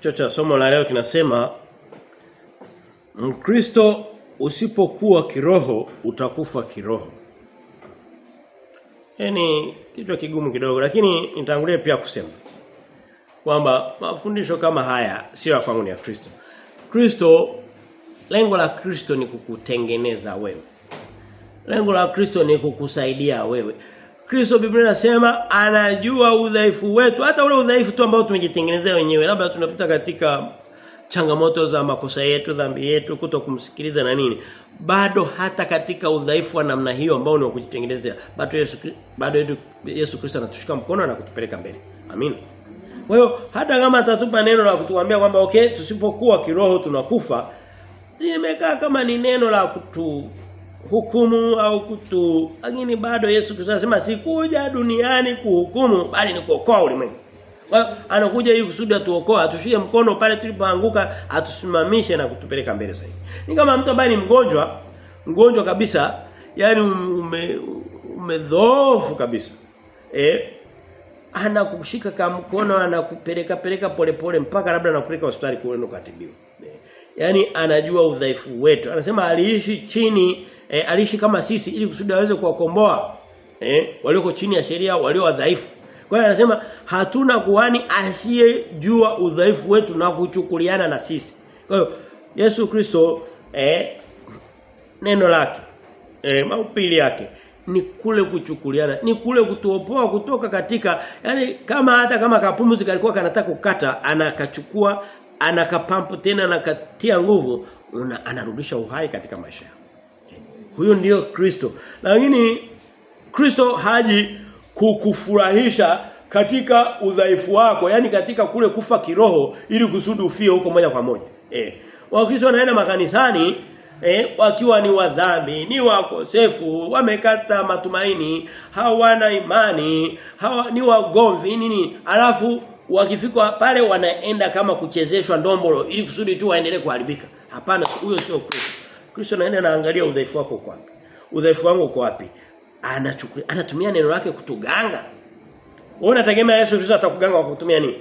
Kichwa cha somo la leo kinasema Mkristo usipokuwa kiroho utakufa kiroho. Yaani kichwa kigumu kidogo lakini nitangulia pia kusema kwamba mafundisho kama haya sio ya kwangu ni ya Kristo. Kristo lengo la Kristo ni kukutengeneza wewe. Lengo la Kristo ni kukusaidia wewe. Kristo Biblia inasema anajua udhaifu wetu, hata ule udhaifu tu ambao tumejitengenezea wenyewe. Labda tunapita katika changamoto za makosa yetu, dhambi yetu, kuto kumsikiliza na nini. Bado hata katika udhaifu wa namna hiyo ambao ni wa kujitengenezea, bado Yesu bado Yesu Kristo anatushika mkono na kutupeleka mbele. Amina. Kwa hiyo hata kama atatupa neno la kutuambia kwamba okay tusipokuwa kiroho tunakufa, limekaa kama ni neno la kutu hukumu au kutu lakini bado Yesu Kristo anasema sikuja duniani kuhukumu bali ni kuokoa ulimwengu. Anakuja ili kusudi atuokoe atushie mkono pale tulipoanguka, atusimamishe na kutupeleka mbele zaidi. Ni kama mtu ambaye ni mgonjwa, mgonjwa kabisa, yani ume umedhoofu kabisa. Eh anakushika kama mkono anakupeleka peleka polepole mpaka labda anakupeleka hospitali kuenda kutibiwa. Eh, yani anajua udhaifu wetu. Anasema aliishi chini e, aliishi kama sisi ili kusudi aweze kuwakomboa eh walioko chini ya sheria walio wadhaifu. Kwa hiyo anasema hatuna kuhani asiyejua udhaifu wetu na kuchukuliana na sisi. Kwa hiyo Yesu Kristo eh neno lake eh maupili yake ni kule kuchukuliana ni kule kutuopoa kutoka katika yani kama hata kama kapumzi kalikuwa kanataka kukata anakachukua anakapampu tena anakatia nguvu una, anarudisha uhai katika maisha yako huyo ndiyo Kristo. Lakini Kristo haji kukufurahisha katika udhaifu wako, yani katika kule kufa kiroho ili kusudi ufie huko moja kwa moja. Eh. Wakristo wanaenda makanisani eh, wakiwa ni wadhambi, ni wakosefu, wamekata matumaini, hawana imani, hawa ni wagomvi nini? Alafu wakifika pale wanaenda kama kuchezeshwa ndombolo ili kusudi tu waendelee kuharibika. Hapana, huyo sio Kristo. Kristo anaenda anaangalia udhaifu wako uko wapi. Udhaifu wangu uko wapi? Anachukua anatumia neno lake kutuganga. Wewe unategemea Yesu Kristo atakuganga kwa kutumia nini?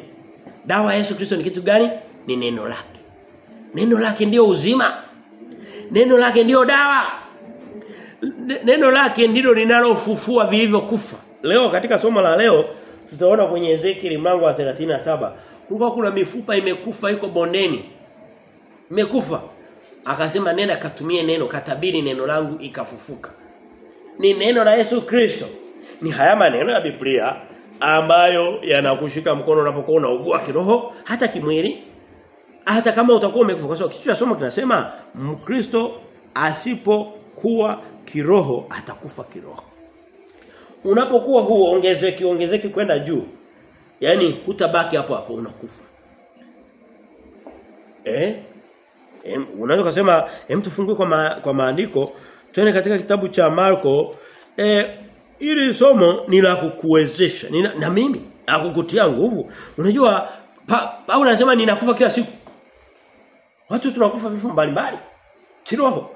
Dawa Yesu Kristo ni kitu gani? Ni neno lake. Neno lake ndio uzima. Neno lake ndio dawa. Neno lake ndilo linalofufua vilivyokufa. Leo katika somo la leo tutaona kwenye Ezekiel mlango wa 37 kulikuwa kuna mifupa imekufa iko bondeni. Imekufa akasema nenda katumie neno. Katabiri neno langu ikafufuka. Ni neno la Yesu Kristo. Ni haya maneno ya Biblia ambayo yanakushika mkono unapokuwa unaugua kiroho hata kimwili hata kama utakuwa umekufa kwa kichwa somo kinasema Mkristo asipokuwa kiroho atakufa kiroho. Unapokuwa huo ongezeki ongezeki kwenda juu. Yani hutabaki hapo hapo unakufa. Eh unaweza kusema hem tufungue kwa ma, kwa maandiko twende katika kitabu cha Marko. Eh ili somo ni la kukuwezesha ni na mimi akukutia nguvu. Unajua Paulo anasema ninakufa kila siku. Watu tunakufa vifo mbalimbali kiroho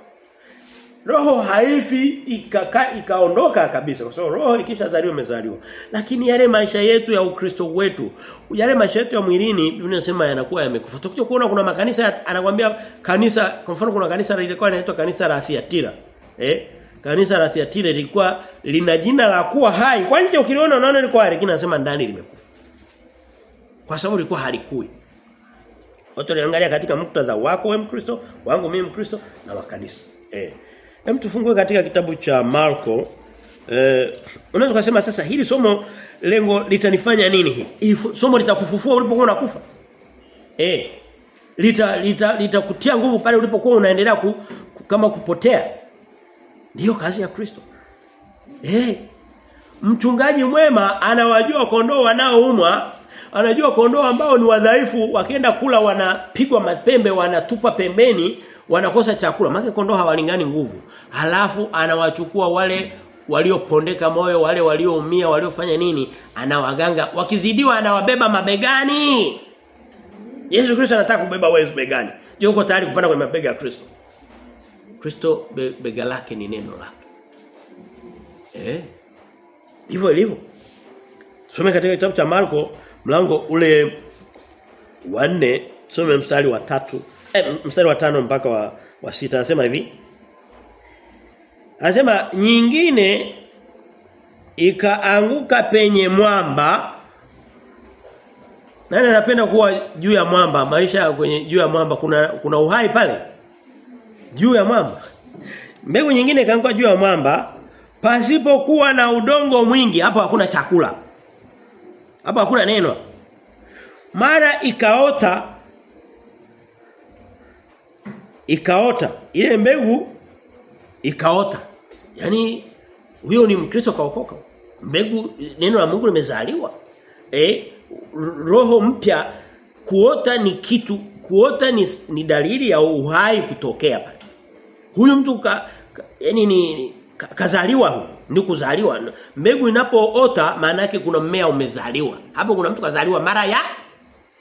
roho haifi ikaka ikaondoka kabisa kwa sababu roho ikishazaliwa imezaliwa. Lakini yale maisha yetu ya ukristo wetu yale maisha yetu ya mwilini Biblia inasema yanakuwa yamekufa. Tukio kuona kuna makanisa anakuambia kanisa kwa mfano kuna kanisa lilikuwa linaitwa kanisa la Thiatira. eh? Kanisa la Thiatira lilikuwa lina jina la kuwa hai. Kwa nje ukiliona unaona lilikuwa hai lakini anasema ndani limekufa. Kwa sababu lilikuwa halikui. Watu waliangalia katika muktadha wako wewe Mkristo wangu mimi Mkristo na wa kanisa. Eh Hem tufungue katika kitabu cha Marko. Eh unaweza kusema sasa hili somo lengo litanifanya nini hili? Somo litakufufua ulipokuwa unakufa. Eh lita lita litakutia nguvu pale ulipokuwa unaendelea ku, ku, kama kupotea. Ndiyo kazi ya Kristo. Eh mchungaji mwema anawajua kondoo wanaoumwa anajua kondoo ambao ni wadhaifu wakienda kula wanapigwa mapembe wanatupa pembeni wanakosa chakula maana kondoo hawalingani nguvu. Halafu anawachukua wale waliopondeka moyo wale walioumia waliofanya nini anawaganga. Wakizidiwa anawabeba mabegani. Yesu Kristo anataka kubeba wewe begani je uko tayari kupanda kwenye mabega ya Kristo? Kristo be, bega lake ni neno lake. Eh? Hivyo ilivyo. Some katika kitabu cha Marko mlango ule wa 4 tusome mstari wa tatu eh, mstari wa tano mpaka wa, wa sita anasema hivi. Anasema nyingine ikaanguka penye mwamba. Nani anapenda kuwa juu ya mwamba? Maisha kwenye juu ya mwamba kuna kuna uhai pale? Juu ya mwamba. Mbegu nyingine ikaanguka juu ya mwamba pasipokuwa na udongo mwingi hapo hakuna chakula. Hapo hakuna neno. Mara ikaota ikaota. Ile mbegu ikaota. Yani huyo ni mkristo kaokoka mbegu neno la Mungu limezaliwa. Eh roho mpya kuota ni kitu kuota ni, ni dalili ya uhai kutokea pale. Huyu mtu ka, ka yani ni ka, kazaliwa huyu ni kuzaliwa. Mbegu inapoota maana yake kuna mmea umezaliwa. Hapo kuna mtu kazaliwa mara ya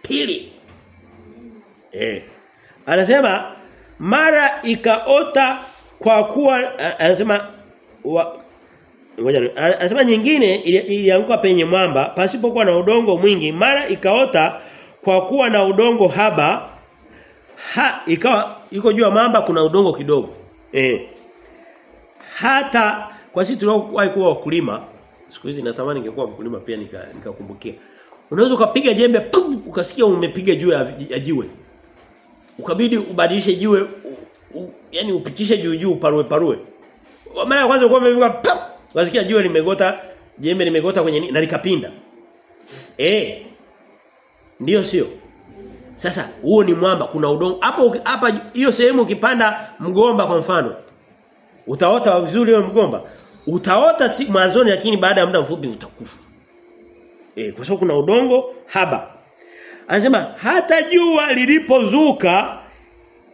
pili. Eh anasema mara ikaota kwa kuwa anasema ngoja anasema nyingine ilianguka penye mwamba pasipokuwa na udongo mwingi mara ikaota kwa kuwa na udongo haba ha ikawa iko juu ya mwamba kuna udongo kidogo. Eh hata kwa sisi tuliowahi kuwa wakulima siku hizi natamani ningekuwa mkulima pia nikakumbukia. Nika unaweza ukapiga jembe pum, ukasikia umepiga juu ya jiwe ukabidi ubadilishe jiwe yani upitishe juu juu parue parue. Mara ya kwanza ulikuwa umepiga pap wasikia jiwe limegota jembe limegota kwenye na likapinda. Eh ndio sio? Sasa huo ni mwamba kuna udongo hapo hapa hiyo sehemu ukipanda mgomba kwa mfano utaota vizuri hiyo mgomba? Utaota si mwanzoni lakini baada ya muda mfupi utakufa. Eh kwa sababu kuna udongo haba anasema hata jua lilipozuka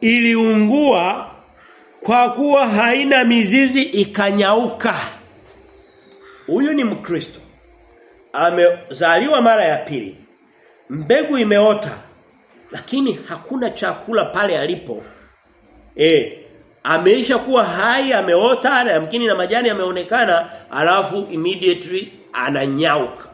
iliungua kwa kuwa haina mizizi ikanyauka. Huyu ni mkristo. Amezaliwa mara ya pili. Mbegu imeota lakini hakuna chakula pale alipo. Eh ameisha kuwa hai ameota na yamkini na majani yameonekana alafu immediately ananyauka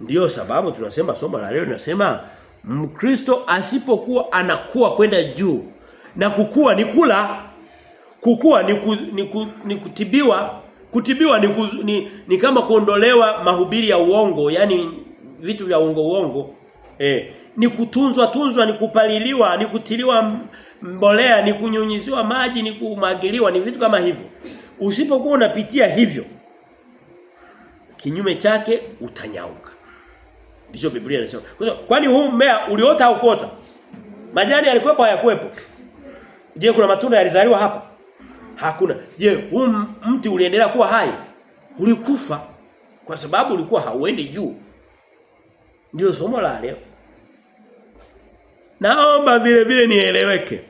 Ndiyo sababu tunasema somo la leo linasema Mkristo asipokuwa anakuwa kwenda juu na kukua ni kula. Kukua ni, ku, ni, ku, ni kutibiwa. Kutibiwa ni, ku, ni, ni kama kuondolewa mahubiri ya uongo yani vitu vya uongo uongo. Eh ni kutunzwa tunzwa ni kupaliliwa ni kutiliwa mbolea ni kunyunyiziwa maji ni kumwagiliwa ni vitu kama hivyo. Usipokuwa unapitia hivyo kinyume chake utanyauka ndicho Biblia inasema. Kwani huu mmea uliota au kuota? Majani yalikuwepo hayakuwepo? Je kuna matunda yalizaliwa hapa hakuna. Je huu mti uliendelea kuwa hai? Ulikufa. Kwa sababu ulikuwa hauendi juu. Ndio somo la leo. Naomba vile vile nieleweke.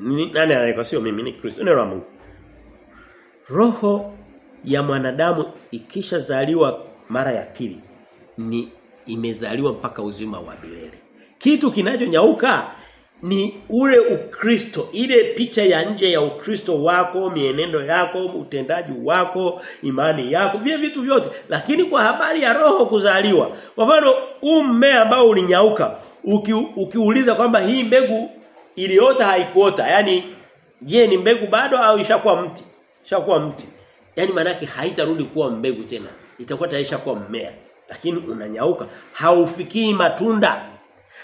Ni, Nani anaiko sio mimi ni Kristo. La Mungu. Roho ya mwanadamu ikishazaliwa mara ya pili ni imezaliwa mpaka uzima wa milele. Kitu kinachonyauka ni ule ukristo, ile picha ya nje ya ukristo wako, mienendo yako, utendaji wako, imani yako, vile vitu vyote. Lakini kwa habari ya roho kuzaliwa, kwa mfano huu mmea ambao ulinyauka, uki, ukiuliza kwamba hii mbegu iliota haikuota, yani je ni mbegu bado au ishakuwa mti? Ishakuwa mti. Yaani manake haitarudi kuwa mbegu tena. Itakuwa tayari kuwa mmea. Lakini unanyauka, haufikii matunda.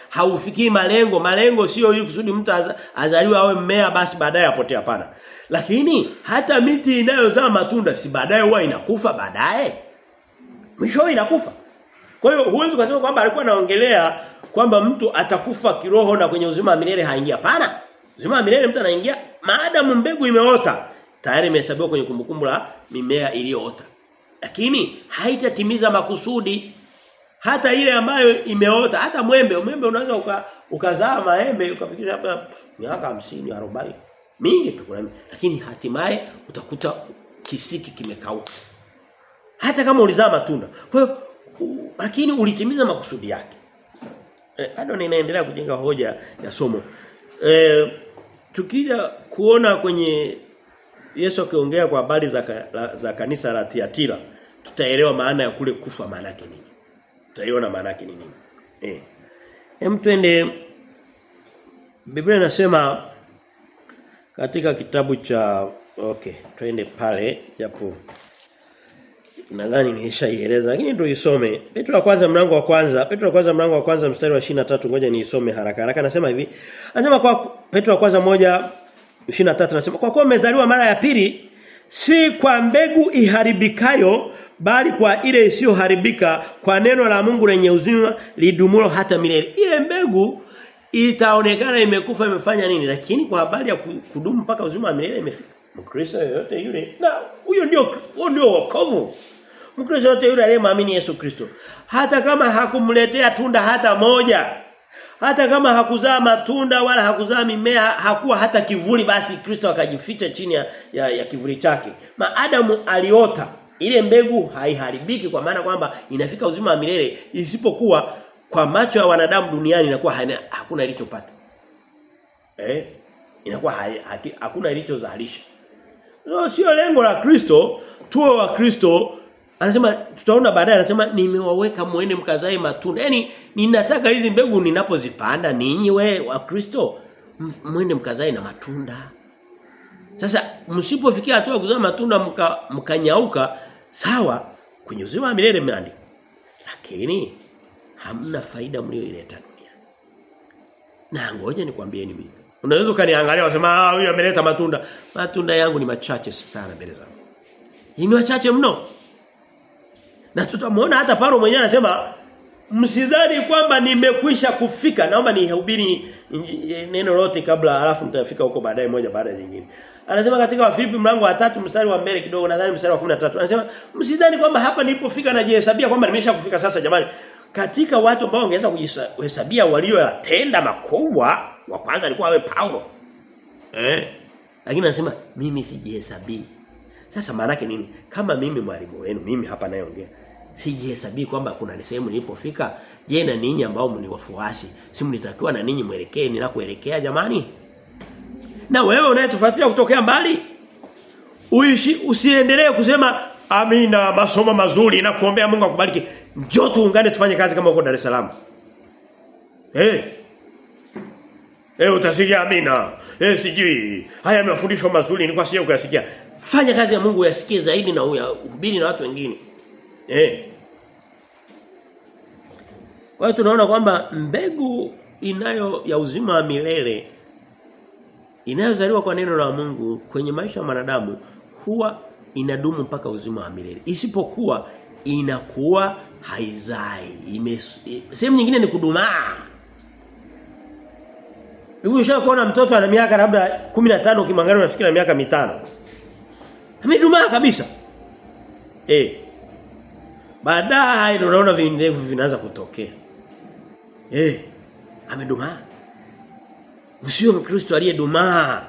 Haufikii malengo. Malengo sio ili kusudi mtu azaliwe awe mmea basi baadaye apotee hapana. Lakini hata miti inayozaa matunda si baadaye huwa inakufa baadaye. Mwisho inakufa. Kwa hiyo huwezi kusema kwamba alikuwa anaongelea kwamba mtu atakufa kiroho na kwenye uzima wa milele haingia. Hapana. Uzima wa milele mtu anaingia maadamu mbegu imeota tayari imehesabiwa kwenye kumbukumbu la mimea iliyoota. Lakini haitatimiza makusudi. Hata ile ambayo imeota hata mwembe mwembe unaweza uka, ukazaa maembe ukafikisha miaka 50 40 mingi tu kuna lakini hatimaye utakuta kisiki kimekauka. Hata kama ulizaa matunda. Kwa lakini ulitimiza makusudi yake. Bado bado ninaendelea kujenga hoja ya somo. E, tukija kuona kwenye Yesu akiongea kwa habari za, za kanisa la Tiatira tutaelewa maana ya kule kufa maana yake nini. Tutaiona maana yake ni nini. Eh. Hem twende Biblia inasema katika kitabu cha okay, twende pale japo nadhani nilishaieleza lakini tuisome. Petro wa kwanza mlango wa kwanza, Petro wa kwanza mlango wa kwanza mstari wa 23 ngoja niisome haraka haraka. Anasema hivi. Anasema kwa Petro wa kwanza moja 23 anasema kwa kuwa umezaliwa mara ya pili si kwa mbegu iharibikayo bali kwa ile isiyoharibika kwa neno la Mungu lenye uzima lidumulo hata milele. Ile mbegu itaonekana imekufa imefanya nini lakini kwa habari ya kudumu mpaka uzima wa milele imefika. Mkristo yote yule na huyo ndio huo ndio wokovu. Mkristo yote yule aliyemwamini Yesu Kristo hata kama hakumletea tunda hata moja hata kama hakuzaa matunda wala hakuzaa mimea hakuwa hata kivuli basi Kristo akajificha chini ya, ya, ya kivuli chake. Maadamu aliota ile mbegu haiharibiki kwa maana kwamba inafika uzima wa milele isipokuwa kwa macho ya wanadamu duniani inakuwa haina, hakuna ilichopata. Eh? Inakuwa hakuna ilichozalisha. No, sio lengo la Kristo tuwe wa Kristo anasema tutaona baadaye anasema nimewaweka muende mkazae matunda. Yaani ninataka hizi mbegu ninapozipanda ninyi we wa Kristo muende mkazae na matunda. Sasa msipofikia hatua kuzaa matunda mka, mkanyauka sawa kwenye uzima wa milele mmeandika. Lakini hamna faida mlioileta duniani. Na ngoja nikwambieni mimi. Unaweza ukaniangalia wasema ah huyu ameleta matunda. Matunda yangu ni machache sana mbele zangu. Ni machache mno. Na tutamuona hata Paulo mwenyewe anasema msidhani kwamba nimekwisha kufika. Naomba nihubiri neno lote kabla alafu nitafika huko baadaye moja baada ya nyingine. Anasema katika Wafilipi mlango wa tatu mstari wa mbele kidogo nadhani mstari wa 13. Anasema msidhani kwamba hapa nilipofika najihesabia kwamba nimeshakufika sasa jamani. Katika watu ambao wangeweza kujihesabia walioyatenda makubwa wa kwanza alikuwa awe Paulo. Eh? Lakini anasema mimi sijihesabii. Sasa maana nini? Kama mimi mwalimu wenu, mimi hapa nayeongea, sijihesabii kwamba kuna sehemu nilipofika. Je, na ninyi ambao ni wafuasi, si mlitakiwa na ninyi mwelekee ninakoelekea jamani? Na wewe unayetufuatilia kutokea mbali, uishi usiendelee kusema amina masomo mazuri na kuombea Mungu akubariki. Njoo tuungane tufanye kazi kama huko Dar es Salaam. Eh. hey. Eh utasikia amina. Eh sijui. Haya mafundisho mazuri ni kwa sio kuyasikia. Fanya kazi ya Mungu uyasikie zaidi na uyahubiri na watu wengine. Eh. Kwa hiyo tunaona kwamba mbegu inayo ya uzima wa milele inayozaliwa kwa neno la Mungu kwenye maisha ya wanadamu huwa inadumu mpaka uzima wa milele. Isipokuwa inakuwa haizai. Sehemu nyingine ni kudumaa. Ukisha kuona mtoto ana miaka labda 15 ukimwangalia unafikiri na miaka mitano. Amedumaa kabisa. Eh. Baadaye unaona vindevu vinaanza kutokea. Eh. Amedumaa. Usio Mkristo aliyedumaa.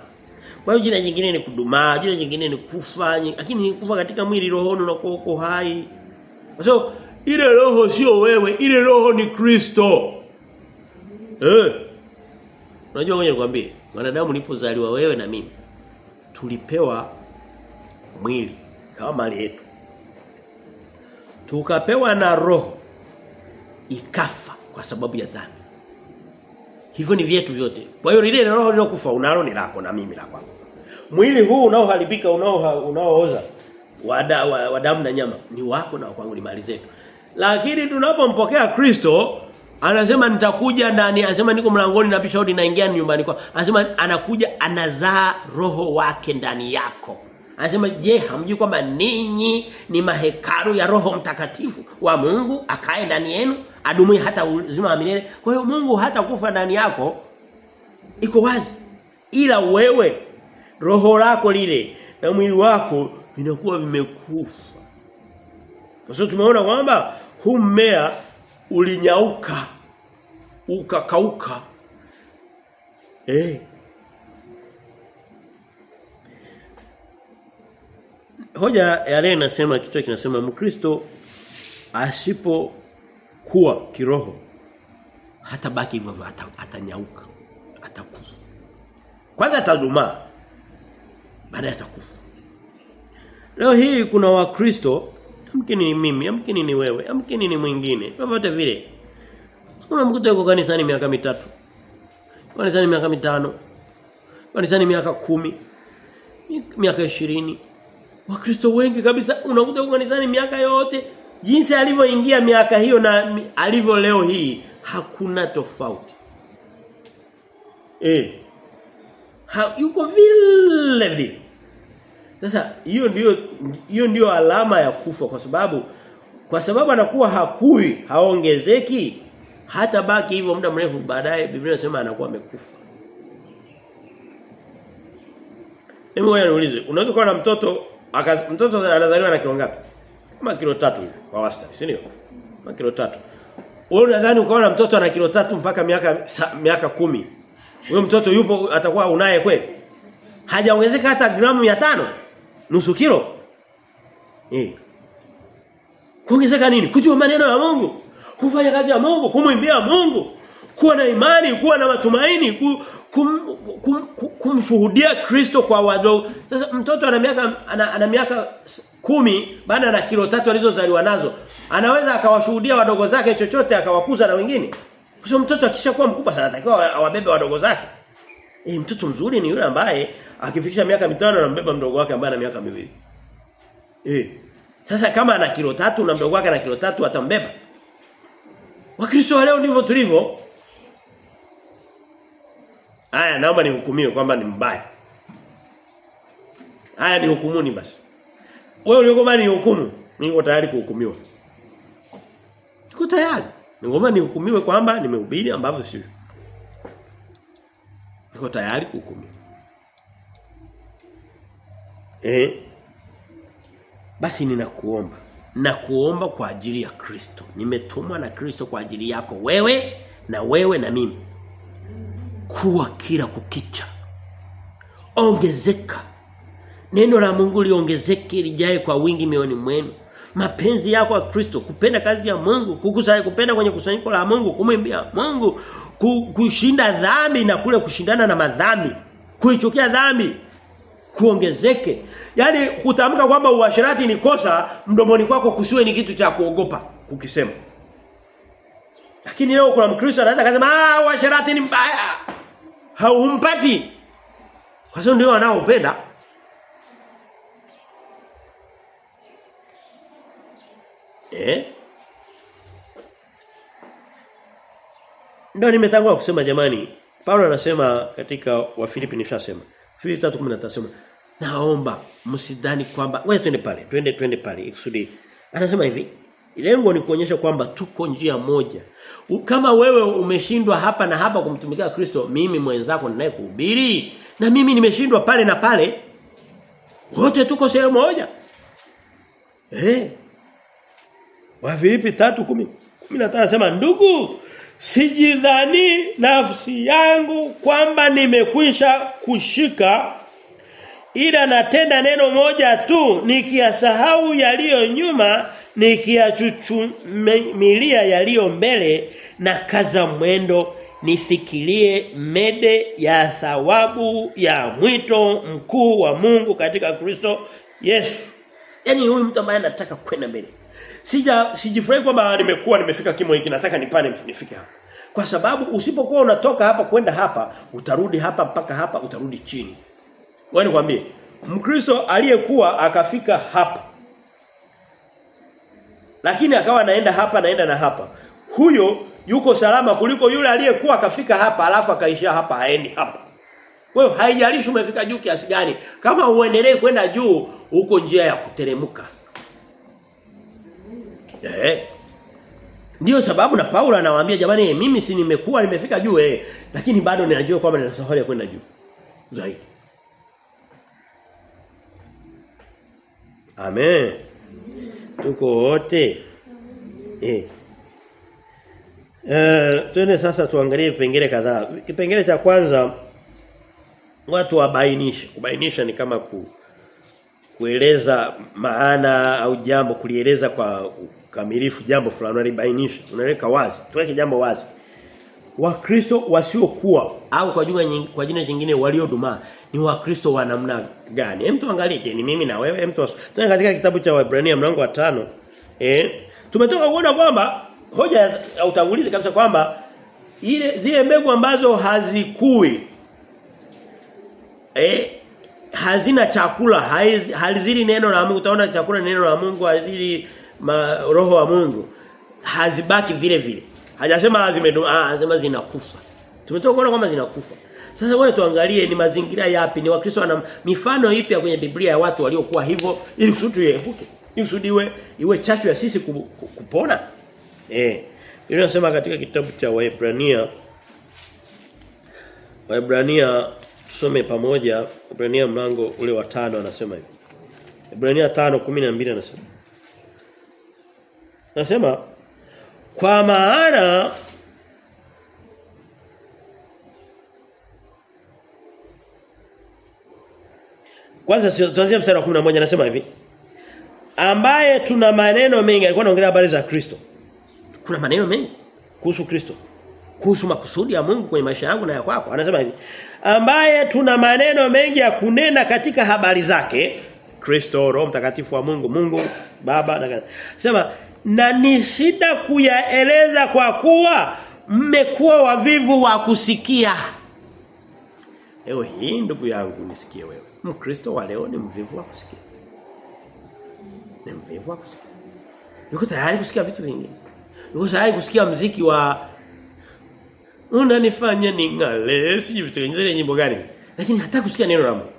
Kwa hiyo jina jingine ni kudumaa, jina jingine ni kufa, lakini ni kufa katika mwili rohoni unakuwa uko hai. Kwa so, ile roho sio wewe, ile roho ni Kristo. Eh. Unajua ngoja nikwambie, wanadamu nilipozaliwa wewe na mimi tulipewa mwili kama mali yetu. Tukapewa na roho ikafa kwa sababu ya dhambi. Hivyo ni vyetu vyote. Kwa hiyo lile roho lilokufa unalo ni lako na mimi la kwangu. Mwili huu unaoharibika unao unaooza wa, wa, wa damu na nyama ni wako na kwangu ni mali zetu. Lakini tunapompokea Kristo anasema nitakuja ndani anasema niko mlangoni napisha hodi naingia nyumbani kwa anasema anakuja anazaa roho wake ndani yako. Anasema je hamjui kwamba ninyi ni mahekaru ya roho mtakatifu wa Mungu akae ndani yenu adumui hata uzima wa milele. Kwa hiyo Mungu hata kufa ndani yako iko wazi. Ila wewe roho lako lile na mwili wako vinakuwa vimekufa. Kwa sababu tumeona kwamba huu mmea ulinyauka ukakauka. Eh. Hoja ya leo inasema kichwa kinasema Mkristo asipo kuwa kiroho hata baki hivyo atanyauka atakufa kwanza atadumaa baadaye atakufa leo hii kuna wakristo amkini ni mimi, amkini ni wewe, amkini ni mwingine. Vyovyote vile. Unamkuta yuko kanisani miaka mitatu. Kanisani miaka mitano. Kanisani miaka kumi miaka ishirini Wakristo wengi kabisa unakuta kanisani miaka yote jinsi alivyoingia miaka hiyo na alivyo leo hii hakuna tofauti. Eh. Ha, yuko vile vile. Sasa hiyo ndio hiyo ndio alama ya kufa kwa sababu kwa sababu anakuwa hakui, haongezeki, hata baki hivyo muda mrefu baadaye Biblia inasema anakuwa amekufa. Hebu wewe niulize, unaweza kuwa na mtoto aka, mtoto anazaliwa na kilo ngapi? Kama kilo tatu hivi kwa wastani, si ndio? Kama kilo tatu. Wewe unadhani ukaona mtoto ana kilo tatu mpaka miaka sa, miaka kumi Huyo mtoto yupo atakuwa unaye kweli? Hajaongezeka hata gramu 500 nusu kilo. Eh. Kuongezeka nini? Kujua maneno ya Mungu, kufanya kazi ya Mungu, kumwimbia Mungu, kuwa na imani, kuwa na matumaini, kum, kum, kum, kumshuhudia Kristo kwa wadogo. Sasa mtoto ana miaka ana, ana miaka kumi baada na kilo tatu alizozaliwa nazo. Anaweza akawashuhudia wadogo zake chochote akawakuza na wengine. Kwa mtoto akishakuwa mkubwa sana atakiwa awabebe wadogo zake. Eh mtoto mzuri ni yule ambaye akifikisha miaka mitano anambeba mdogo wake ambaye ana miaka miwili. Eh. Sasa kama ana kilo tatu na mdogo wake ana kilo tatu atambeba. Wakristo leo ndivyo tulivyo. Haya naomba nihukumiwe kwamba ni mbaya. Haya ni hukumuni basi. Wewe uliokoma ni hukumu, niko tayari kuhukumiwa. Niko tayari. Ningoma nihukumiwe kwamba nimehubiri ambavyo sio. Niko tayari kuhukumiwa. Eh? Basi ninakuomba. Nakuomba kwa ajili ya Kristo. Nimetumwa na Kristo kwa ajili yako wewe na wewe na mimi. Kuwa kila kukicha. Ongezeka. Neno la Mungu liongezeke lijae kwa wingi mioni mwenu mapenzi yako ya Kristo, kupenda kazi ya Mungu, kukusanya kupenda kwenye kusanyiko la Mungu, kumwimbia Mungu, kushinda dhambi na kule kushindana na madhambi, kuichukia dhambi kuongezeke. yani kutamka kwamba uasherati ni kosa mdomoni kwako kusiwe ni kitu cha kuogopa kukisema. Lakini leo kuna Mkristo anaweza kusema ah uasherati ni mbaya. Haumpati. Kwa sababu ndio wanaopenda. Eh? Ndio nimetangua kusema jamani. Paulo anasema katika Wafilipi nishasema. Filipi 3:10 anasema naomba msidhani kwamba wewe twende pale, twende twende pale ikusudi. Anasema hivi, lengo ni kuonyesha kwamba tuko njia moja. Kama wewe umeshindwa hapa na hapa kumtumikia Kristo, mimi mwenzako ninayekuhubiri na mimi nimeshindwa pale na pale, wote tuko sehemu moja. Eh? Wafilipi 3:10 15 anasema ndugu sijidhani nafsi yangu kwamba nimekwisha kushika ila natenda neno moja tu nikiyasahau yaliyo nyuma nikiyachuchumilia yaliyo mbele na kaza mwendo nifikirie mede ya thawabu ya mwito mkuu wa Mungu katika Kristo Yesu. Yaani huyu mtu ambaye anataka kwenda mbele. Sija sijifurahi kwamba nimekuwa nimefika kimo hiki nataka nipane nifike hapa. Kwa sababu usipokuwa unatoka hapa kwenda hapa, utarudi hapa mpaka hapa, utarudi chini. Wewe nikwambie, Mkristo aliyekuwa akafika hapa. Lakini akawa anaenda hapa naenda na hapa. Huyo yuko salama kuliko yule aliyekuwa akafika hapa alafu akaishia hapa haendi hapa. Wewe haijalishi umefika juu kiasi gani, kama uendelee kwenda juu uko njia ya kuteremka. Eh. Ndio sababu na Paulo anawaambia jamani mimi si nimekuwa nimefika juu eh lakini bado ninajua kwamba nina safari ya kwenda juu. Zaidi. Amen. Tuko wote. Eh. Eh, tuende sasa tuangalie vipengele kadhaa. Kipengele cha kwanza watu wabainisha. Kubainisha ni kama ku, kueleza maana au jambo kulieleza kwa kamilifu jambo fulani alibainisha. unaweka wazi tuweke jambo wazi wakristo wasiokuwa au kwa jina kwa jina jingine waliodumaa ni wakristo wa namna gani? Hem tuangalie je ni mimi na wewe? Hem tu katika kitabu cha Waebrania mlango wa tano. Eh tumetoka kuona kwamba hoja ya utangulizi kabisa kwamba ile zile mbegu ambazo hazikui eh hazina chakula halizili neno la Mungu. Utaona chakula neno la Mungu halizili roho wa Mungu. Hazibaki vile vile. Hajasema zimedumu ah anasema zinakufa. Tumetoka kuona kwamba zinakufa sasa wewe tuangalie ni mazingira yapi ni wakristo wana mifano ipi ya kwenye Biblia ya watu waliokuwa hivyo ili kusudi tuepuke ili iwe iwe chachu ya sisi kupona. Eh Biblia inasema katika kitabu cha Waebrania Waebrania tusome pamoja Waebrania mlango ule wa tano anasema hivi. Waebrania 5:12 anasema Anasema kwa maana Kwanza tuanzie mstari wa 11 anasema hivi. Ambaye tuna maneno mengi alikuwa anaongelea habari za Kristo. Kuna maneno mengi kuhusu Kristo. Kuhusu makusudi ya Mungu kwenye maisha yangu na ya kwako. Anasema hivi. Ambaye tuna maneno mengi ya kunena katika habari zake Kristo Roho Mtakatifu wa Mungu Mungu Baba na sema na ni shida kuyaeleza kwa kuwa mmekuwa wavivu wa kusikia. Leo hii ndugu yangu nisikie wewe Mkristo wa leo ni mvivu wa kusikia. Ni mvivu wa kusikia. Yuko tayari kusikia vitu vingi. Yuko tayari kusikia mziki wa unanifanya ningale. Si vitu vingine nyimbo gani. Lakini hata kusikia neno la Mungu.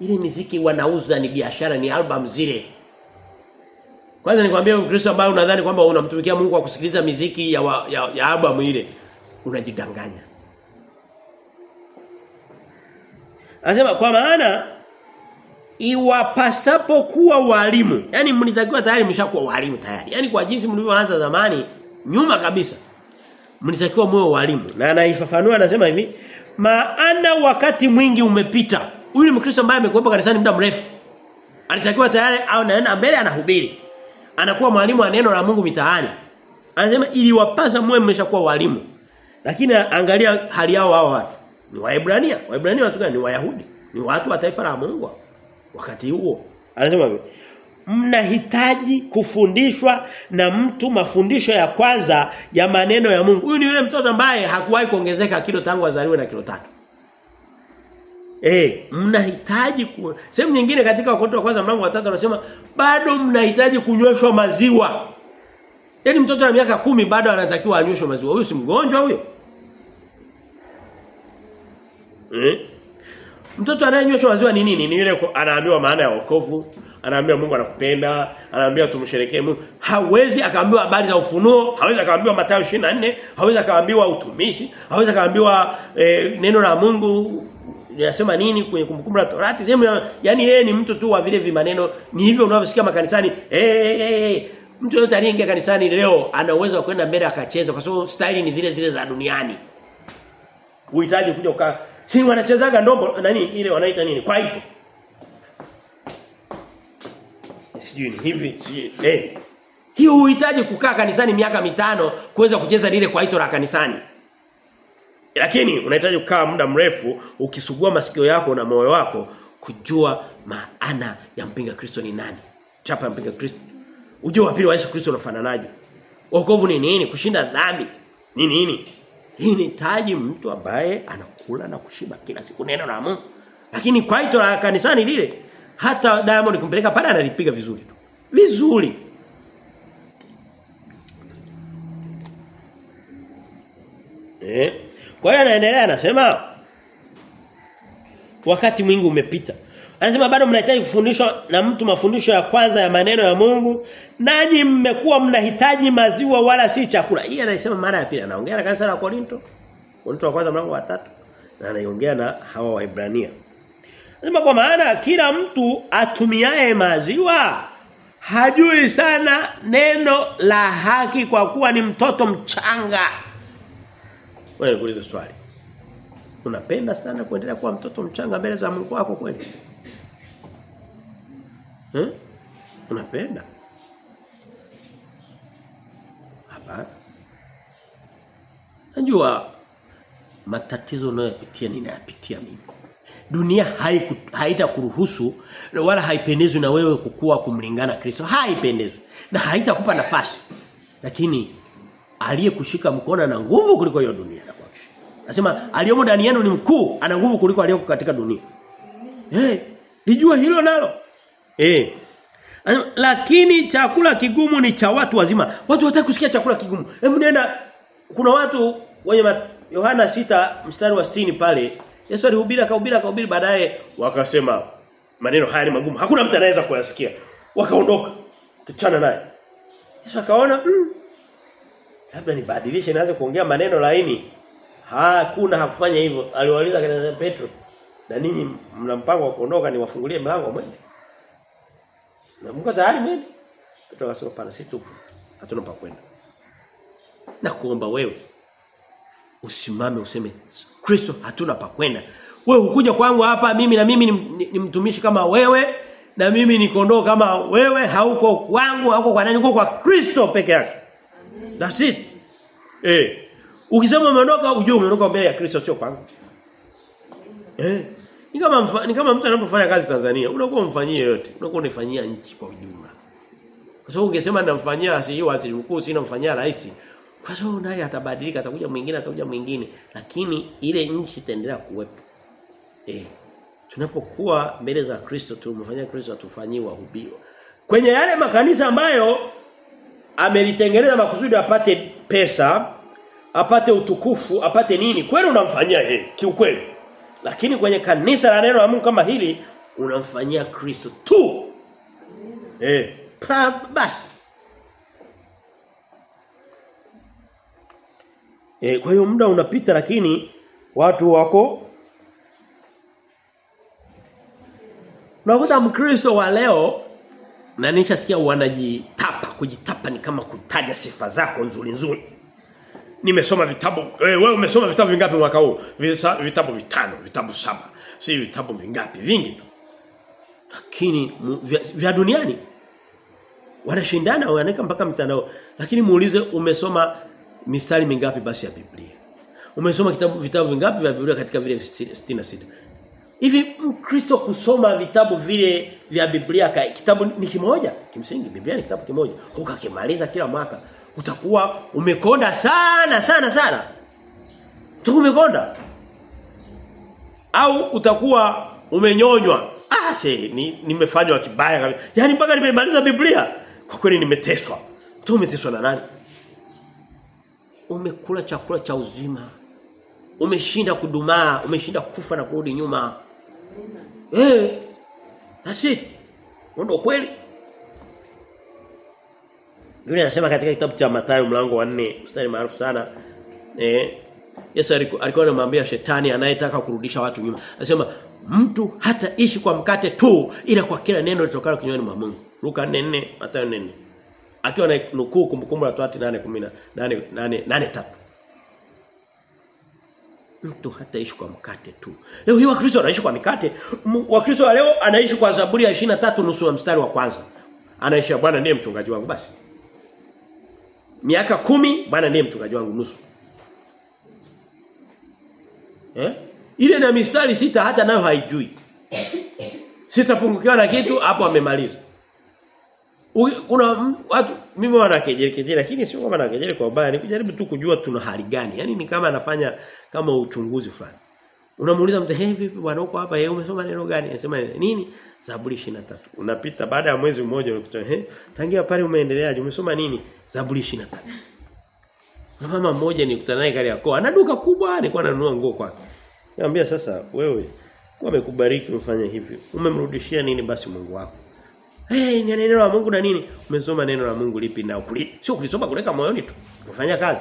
Ile miziki wanauza ni biashara ni album zile. Kwanza nikwambia Mkristo ambaye unadhani kwamba unamtumikia Mungu kwa kusikiliza miziki ya, wa, ya, ya album ile unajidanganya Anasema kwa maana iwapasapo kuwa walimu. Yaani mlitakiwa tayari mshakuwa walimu tayari. Yaani kwa jinsi mlivyoanza zamani nyuma kabisa. Mlitakiwa muwe walimu. Na anaifafanua anasema hivi, maana wakati mwingi umepita. Huyu ni Mkristo ambaye amekuwepo kanisani muda mrefu. Alitakiwa tayari au naenda mbele anahubiri. Anakuwa mwalimu wa neno la Mungu mitaani. Anasema iliwapasa muwe mmeshakuwa walimu. Lakini angalia hali yao hao watu. Ni Waebrania. Waebrania watu gani? Ni Wayahudi. Ni watu wa taifa la Mungu. Wakati huo. Anasema hivi. Mnahitaji kufundishwa na mtu mafundisho ya kwanza ya maneno ya Mungu. Huyu ni yule mtoto ambaye hakuwahi kuongezeka kilo tangu azaliwe na kilo tatu. Eh, mnahitaji ku... Sehemu nyingine katika Wakorintho wa kwanza mlango wa 3 anasema bado mnahitaji kunyweshwa maziwa. Yaani mtoto wa miaka kumi bado anatakiwa anyweshwe maziwa. Huyu si mgonjwa huyo? Eh? Mtoto anayenyweshwa maziwa ni nini? Ni yule anaambiwa maana ya wokovu, anaambiwa Mungu anakupenda, anaambiwa tumsherekee Mungu. Hawezi akaambiwa habari za ufunuo, hawezi akaambiwa Mathayo 24, hawezi akaambiwa utumishi, hawezi akaambiwa eh, neno la Mungu linasema nini kwenye kumbukumbu la Torati. Sema ya, yani yeye ni mtu tu wa vile vimaneno, ni hivyo unavyosikia makanisani. Eh hey, hey, hey. Mtu yote aliyeingia kanisani leo ana uwezo wa kwenda mbele akacheza kwa sababu style ni zile zile za duniani. Uhitaji kuja kukaa Si wanachezaga ndombo nani ile wanaita nini? Kwaito. Sijui ni hivi, sijui. Eh. Hiyo uhitaji kukaa kanisani miaka mitano kuweza kucheza lile kwaito la kanisani. Lakini unahitaji kukaa muda mrefu ukisugua masikio yako na moyo wako kujua maana ya mpinga Kristo ni nani. Chapa ya mpinga Kristo. Ujue wa pili wa Yesu Kristo unafananaje? Wokovu ni nini? Kushinda dhambi. Ni nini? Hii ni taji mtu ambaye anakula na kushiba kila siku neno la Mungu. Lakini kwa hiyo la kanisani lile hata Diamond kumpeleka pale analipiga vizuri tu. Vizuri. Eh? Kwa hiyo anaendelea anasema wakati mwingi umepita. Anasema bado mnahitaji kufundishwa na mtu mafundisho ya kwanza ya maneno ya Mungu nanyi mmekuwa mnahitaji maziwa wala si chakula. Hii anasema mara ya pili anaongea na kanisa la Korinto. Korinto wa kwanza mlango wa 3 na anaiongea na hawa Waebrania. Anasema kwa maana kila mtu atumiae maziwa hajui sana neno la haki kwa kuwa ni mtoto mchanga. Wewe kuuliza swali. Unapenda sana kuendelea kuwa mtoto mchanga mbele za Mungu wako kweli? Eh? Unapenda? Hapana. Najua matatizo unayopitia ninayapitia mimi. dunia haita haitakuruhusu wala haipendezwi na wewe kukua kumlingana Kristo. Haipendezwi na haitakupa nafasi. Lakini aliyekushika mkono na nguvu kuliko hiyo dunia na kuhakikisha. Nasema aliyomo ndani yenu ni mkuu, ana nguvu kuliko aliyoko katika dunia. Eh, hey, lijua hilo nalo. Eh. Lakini chakula kigumu ni cha watu wazima. Watu wataka kusikia chakula kigumu. Hebu nenda kuna watu wenye Yohana sita mstari wa 60 pale Yesu alihubiri akahubiri akahubiri baadaye wakasema maneno haya ni magumu. Hakuna mtu anaweza kuyasikia. Wakaondoka. Kichana naye. Yesu akaona mm, labda nibadilishe nianze kuongea maneno laini. Hakuna hakufanya hivyo. Aliwauliza kana Petro, na ninyi mna mpango wa kuondoka niwafungulie mlango mwende? Na mko tayari mimi? Petro akasema pana si tupo. Hatuna pa kwenda. Na kuomba wewe usimame useme Kristo hatuna pa kwenda. Wewe ukuja kwangu hapa mimi na mimi ni, ni, ni mtumishi kama wewe na mimi ni kondoo kama wewe hauko kwangu hauko kwa nani uko kwa Kristo peke yake. That's it. Eh. Ukisema umeondoka ujue umeondoka mbele ya Kristo sio kwangu. Eh. Ni kama mfa, ni kama mtu anapofanya kazi Tanzania, unakuwa umfanyie yote, unakuwa unifanyia nchi kwa ujumla. Kwa sababu ungesema namfanyia asiyo waziri mkuu, sina mfanyia rais. Kwa sababu naye atabadilika, atakuja mwingine, atakuja mwingine, lakini ile nchi itaendelea kuwepo. Eh. Tunapokuwa mbele za Kristo tumfanyia Kristo atufanyie wahubiri. Kwenye yale makanisa ambayo amelitengeneza makusudi apate pesa, apate utukufu, apate nini? Kweli unamfanyia yeye, kiukweli. Lakini kwenye kanisa la neno la Mungu kama hili unamfanyia Kristo tu. Eh, basi. Eh, kwa hiyo muda unapita lakini watu wako Unakuta Mkristo wa leo na nishasikia wanajitapa, kujitapa ni kama kutaja sifa zako nzuri nzuri. Nimesoma vitabu, wewe umesoma vitabu vingapi mwaka huu? Vitabu vitano, vitabu saba. Si vitabu vingapi? Vingi tu. Lakini vya, vya duniani wanashindana wanaandika mpaka mtandao. Lakini muulize umesoma mistari mingapi basi ya Biblia? Umesoma kitabu vitabu vingapi vya Biblia katika vile 66? Hivi Mkristo kusoma vitabu vile vya Biblia kitabu ni kimoja? Kimsingi Biblia ni kitabu kimoja. Ukakimaliza kila mwaka utakuwa umekonda sana sana sana. Utakuwa umekonda. Au utakuwa umenyonywa. Ah, see, ni nimefanywa kibaya kabisa. Yaani mpaka nimemaliza Biblia. Kwa kweli nimeteswa. Tu umeteswa na nani? Umekula chakula cha uzima. Umeshinda kudumaa, umeshinda kufa na kurudi nyuma. Eh. Hey, That's it. Ndio kweli. Biblia inasema katika kitabu cha Mathayo mlango wa 4 mstari maarufu sana eh Yesu alikuwa anamwambia shetani anayetaka kurudisha watu nyuma. Anasema mtu hata ishi kwa mkate tu ila kwa kila neno litokalo kinywani mwa Mungu. Luka 4:4 Mathayo 4. Akiwa na nukuu kumbukumbu la Torati 8:10 8:3. Mtu hata ishi kwa mkate tu. Leo hii Wakristo wanaishi kwa mikate. Wakristo wa leo anaishi kwa Zaburi ya 23 nusu ya mstari wa kwanza. Anaishi Bwana ndiye mchungaji wangu basi. Miaka kumi Bwana ndiye mchungaji wangu nusu. Eh? Ile na mistari sita hata nayo haijui. Sitapungukiwa na kitu hapo amemaliza. Kuna watu mimi wana kejeli lakini sio kama na kejeli kwa ubaya ni kujaribu tu kujua tuna hali gani. Yaani ni kama anafanya kama uchunguzi fulani. Unamuuliza mtu hey vipi bwana uko hapa yeye umesoma neno gani? Anasema nini? Zaburi 23. Unapita baada ya mwezi mmoja unakuta eh tangia pale umeendeleaje? Umesoma nini? Zaburi 23. Na mama mmoja nikutana naye kali yako. Ana duka kubwa alikuwa ananunua nguo kwake. Niambia sasa wewe wamekubariki ufanye hivi. Umemrudishia nini basi Mungu wako? Eh hey, ni neno la Mungu na nini? Umesoma neno la Mungu lipi na ukuli? Sio kulisoma kuleka moyoni tu. Kufanya kazi.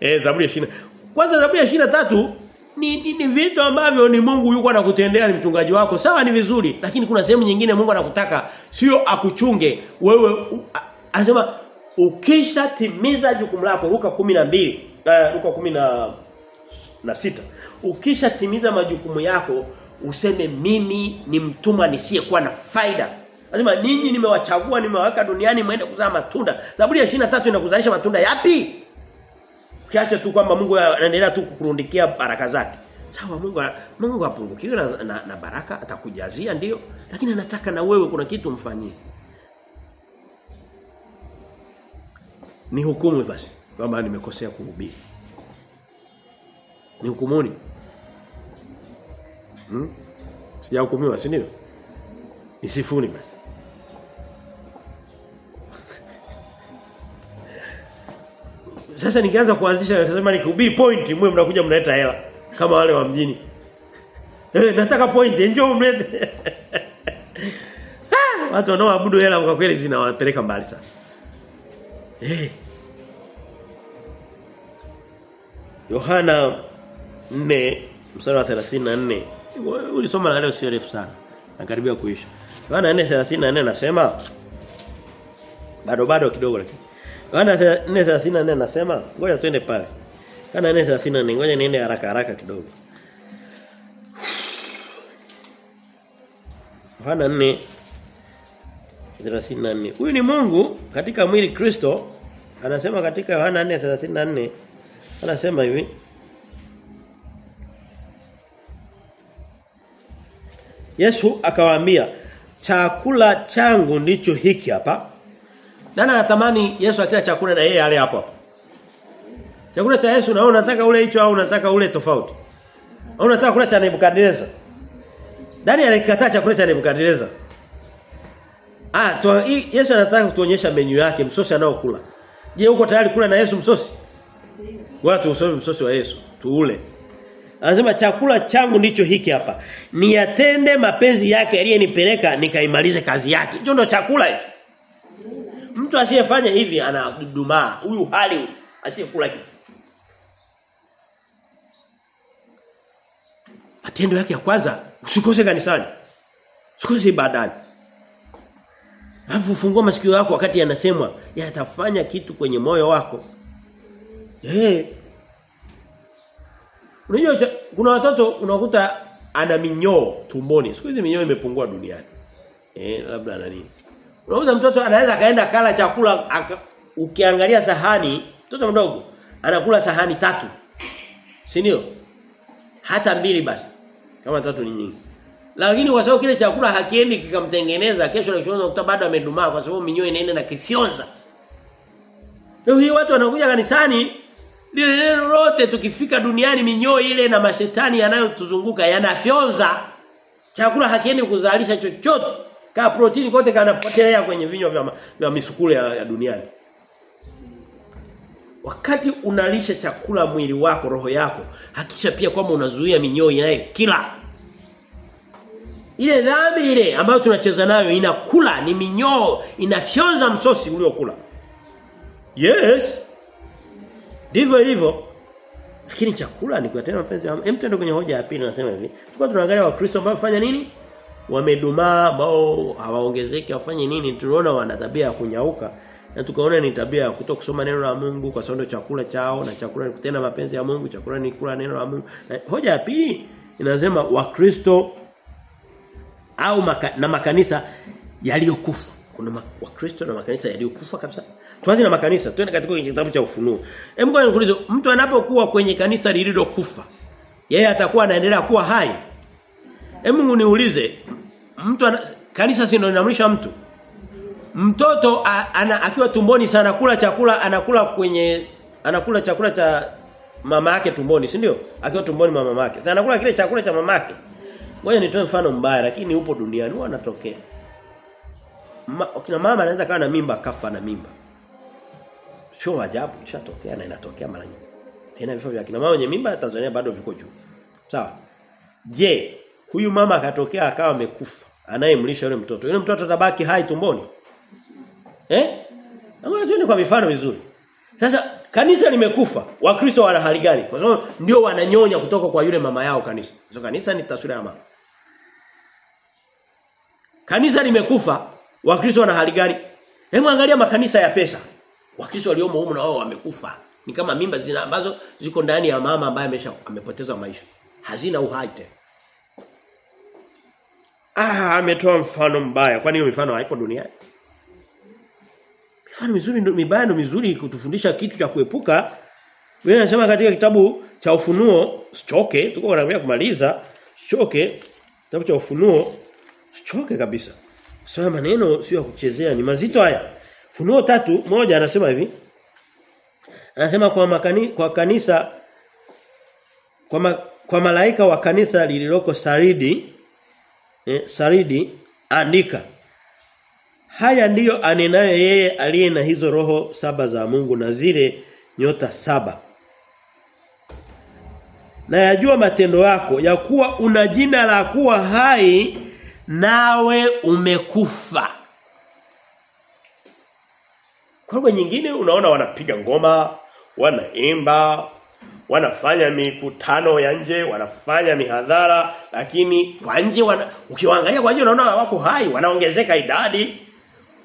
Eh Zaburi ya 20. Kwanza Zaburi ya 23 ni, ni, ni vitu ambavyo ni Mungu yuko anakutendea ni mchungaji wako. Sawa ni vizuri, lakini kuna sehemu nyingine Mungu anakutaka sio akuchunge wewe anasema ukishatimiza jukumu lako Luka 12 uh, Luka 10 na na sita Ukishatimiza majukumu yako useme mimi ni mtumwa nisiyekuwa na faida Anasema ninyi nimewachagua nimewaweka duniani mwende kuzaa matunda. Zaburi ya 23 inakuzalisha matunda yapi? Kiacha tu kwamba Mungu anaendelea tu kukurundikia baraka zake. Sawa Mungu Mungu apungukiwe na, na, na baraka atakujazia ndio lakini anataka na wewe kuna kitu mfanyie. Ni hukumu basi kwamba nimekosea kuhubiri. Ni hukumuni. Hmm? Sijahukumiwa, si ndio? Nisifuni basi. Sasa nikianza kuanzisha nikasema nikihubiri point mwe mnakuja mnaleta hela kama wale wa mjini. Eh nataka point njoo mlete. Watu wanaoabudu hela kwa kweli zinawapeleka mbali sana. Eh. Yohana 4 mstari wa 34. Ulisoma na leo sio refu sana. Nakaribia kuisha. Yohana 4:34 anasema bado bado kidogo lakini. Yohana 4:34 anasema ngoja twende pale. Kana 4:34 ngoja niende haraka haraka kidogo. Yohana 4 34. Huyu ni Mungu katika mwili Kristo. Anasema katika Yohana 4:34 anasema hivi. Yesu akawaambia chakula changu ndicho hiki hapa. Nani anatamani Yesu akila chakula na yeye ale hapo hapo? Chakula cha Yesu na unataka ule hicho au unataka ule tofauti? Au unataka kula cha Nebukadneza? Nani alikataa chakula cha Nebukadneza? Ah, tu, Yesu anataka kutuonyesha menyu yake msosi anaokula. Je, uko tayari kula na Yesu msosi? Watu usome msosi wa Yesu, tuule. Anasema chakula changu ndicho hiki hapa. Niyatende mapenzi yake aliyenipeleka nikaimalize kazi yake. Hicho ndio chakula hicho. Mtu asiyefanya hivi anadudumaa. Huyu hali asiyekula hivi. Matendo yake ya kwanza usikose kanisani. Usikose ibadani. Alafu fungua masikio yako wakati yanasemwa yatafanya kitu kwenye moyo wako. Eh. Unajua kuna watoto unakuta ana minyoo tumboni. Siku hizi minyoo imepungua duniani. Eh, labda na nini. Unakuta mtoto anaweza akaenda kala chakula aka, ukiangalia sahani, mtoto mdogo anakula sahani tatu. Si ndio? Hata mbili basi. Kama tatu ni nyingi. Lakini kwa sababu kile chakula hakiendi kikamtengeneza kesho na kesho unakuta bado amedumaa kwa sababu minyoo inaenda na kifyonza. Leo hii watu wanakuja kanisani lile neno lote tukifika duniani minyoo ile na mashetani yanayotuzunguka yanafyonza. Chakula hakiendi kuzalisha chochote. Ka protini kote kanapotelea kwenye vinywa vya, vya misukule ya, ya duniani. Wakati unalisha chakula mwili wako, roho yako, hakisha pia kwamba unazuia minyoo inaye kila ile dhambi ile ambayo tunacheza nayo inakula ni minyoo inafyonza msosi uliokula. Yes. Ndivyo ilivyo. Lakini chakula ni kwa tena mapenzi ya Mungu. Hem tuende kwenye hoja ya pili nasema hivi. Tulikuwa tunaangalia wakristo ambao fanya nini? Wamedumaa ambao hawaongezeki wafanye nini? Tunaona wana tabia ya kunyauka. Na tukaona ni tabia ya kuto kusoma neno la Mungu kwa sababu chakula chao na chakula ni kutenda mapenzi ya Mungu, chakula ni kula neno la Mungu. Na hoja ya pili inasema wakristo au maka, na makanisa yaliyokufa. Kuna wakristo na makanisa yaliyokufa kabisa. Tuanze na makanisa, twende katika kitabu cha ufunuo. Hebu ngoja nikuulize, mtu anapokuwa kwenye kanisa lililokufa, yeye atakuwa anaendelea kuwa hai? Hebu niulize, mtu ana, kanisa si ndio linamlisha mtu? Mtoto a, ana, akiwa tumboni sana kula chakula anakula kwenye anakula chakula cha mama yake tumboni, si ndio? Akiwa tumboni mama yake. Sasa anakula kile chakula cha mama yake. Ngoja nitoe mfano mbaya lakini upo duniani huwa anatokea. Ma, kina mama anaweza kawa na mimba kafa na mimba. Sio ajabu ishatokea na inatokea mara nyingi. Tena vifo vya kina mama wenye mimba Tanzania bado viko juu. Sawa? Je, huyu mama akatokea akawa amekufa, anayemlisha yule mtoto. Yule mtoto atabaki hai tumboni? Eh? Ngoja tuende kwa mifano vizuri. Sasa kanisa limekufa, wakristo wana hali gani? Kwa sababu ndio wananyonya kutoka kwa yule mama yao kanisa. So kanisa ni taswira ya mama. Kanisa limekufa, wakristo wana hali gani? Hebu angalia makanisa ya pesa. Wakristo waliomo humu na wao wamekufa. Ni kama mimba zina ambazo ziko ndani ya mama ambaye amesha amepoteza maisha. Hazina uhai tena. Ah, ametoa mfano mbaya. Kwani hiyo mifano haipo duniani? Mifano mizuri ndio mibaya ndio mizuri kutufundisha kitu cha kuepuka Biblia inasema katika kitabu cha Ufunuo, sichoke, tuko tunakuja kumaliza, sichoke, kitabu cha Ufunuo, sichoke kabisa. Sasa maneno sio ya kuchezea, ni mazito haya. Funuo tatu moja anasema hivi. Anasema kwa makani, kwa kanisa kwa, ma, kwa malaika wa kanisa lililoko Saridi eh, Saridi andika Haya ndiyo anenaye yeye aliye na hizo roho saba za Mungu na zile nyota saba. Na yajua matendo yako ya kuwa una jina la kuwa hai nawe umekufa. Kwa nyingine unaona wanapiga ngoma, wanaimba, wanafanya mikutano ya nje, wanafanya mihadhara, lakini kwa nje wana, ukiwaangalia kwa nje unaona wako hai, wanaongezeka idadi.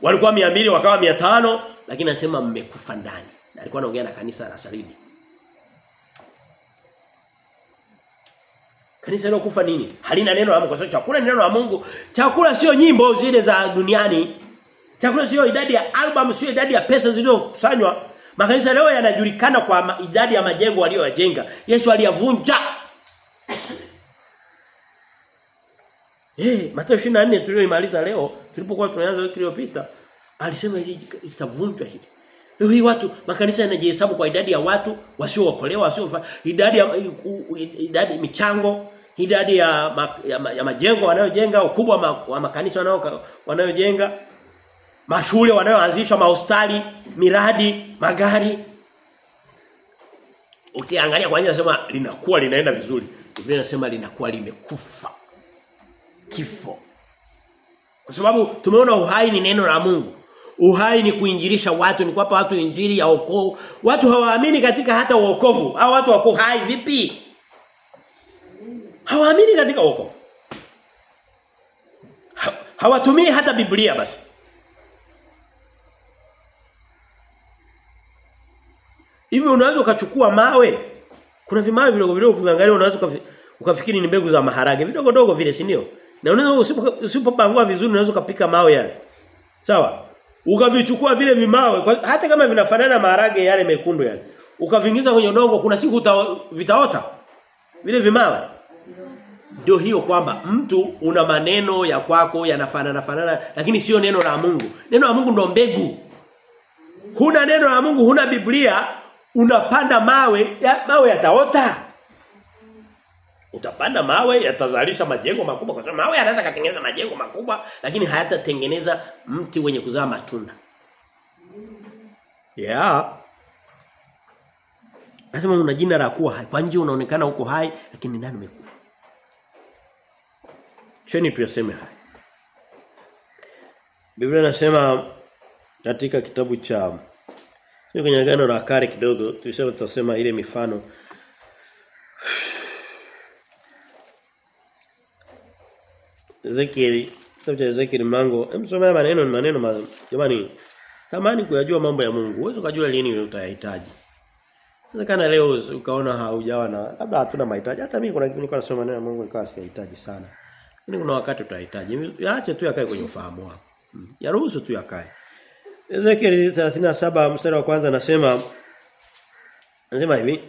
Walikuwa 200 wakawa 500, lakini anasema mmekufa ndani. Na alikuwa anaongea na kanisa la Saridi. Kanisa hilo kufa nini? Halina neno la Mungu kwa sababu chakula ni neno la Mungu. Chakula sio nyimbo zile za duniani. Chakula sio idadi ya album, sio idadi ya pesa zilizokusanywa. Makanisa leo yanajulikana kwa idadi ya majengo waliyojenga. Yesu aliyavunja. Eh, Mathayo 24 tulioimaliza leo, tulipokuwa tunaanza wiki iliyopita, alisema hili litavunjwa hili. Leo hii watu makanisa yanajihesabu kwa idadi ya watu wasiookolewa, wasio idadi ya idadi michango, idadi ya, ma, ya, ya majengo wanayojenga, ukubwa wa, ma, wa makanisa wanayo wanayojenga, mashule wanayoanzisha, mahostali, miradi, magari. Ukiangalia kwa nje nasema linakuwa linaenda vizuri. Biblia inasema linakuwa limekufa. Kifo. Kwa sababu tumeona uhai ni neno la Mungu. Uhai ni kuinjilisha watu, ni kuwapa watu injili ya wokovu. Watu hawaamini katika hata wokovu. Hao watu wako hai vipi? Hawaamini katika wokovu. Hawatumii hata Biblia basi. Hivi unaweza ukachukua mawe. Kuna vimawe vidogo vidogo kuviangalia unaweza ukafikiri ni mbegu za maharage. Vidogo dogo vile, si ndio? Na unaweza usipopangua vizuri unaweza ukapika mawe yale. Sawa? Ukavichukua vile vimawe kwa, hata kama vinafanana maharage yale mekundu yale. Ukavingiza kwenye udongo kuna siku uta, vitaota. Vile vimawe. Ndio hiyo kwamba mtu una maneno ya kwako yanafanana fanana lakini sio neno la Mungu. Neno la Mungu ndio mbegu. Huna neno la Mungu, huna Biblia, unapanda mawe, ya, mawe yataota. Utapanda mawe yatazalisha majengo makubwa kwa sababu mawe yanaweza katengeneza majengo makubwa lakini hayatatengeneza mti wenye kuzaa matunda. Yeah. Nasema una jina la kuwa hai. Kwa nje unaonekana uko hai lakini ndani umekufa. Cheni tuyaseme hai. Biblia inasema katika kitabu cha Sio kwenye agano la kale kidogo tulisema tutasema ile mifano. Ezekiel kitabu cha Ezekiel mlango msomea maneno ni maneno ma, jamani tamani kuyajua mambo ya Mungu. Uwezo kujua lini utayahitaji. Inawezekana leo ukaona haujawa na labda hatuna mahitaji. Hata mimi kuna kipindi nilikuwa nasoma neno la Mungu nikawa sihitaji sana. Lakini kuna wakati utahitaji. Yaache tu yakae kwenye ufahamu wako. Hmm. yaruhusu tu yakae Ezekiel 37 mstari wa kwanza anasema anasema hivi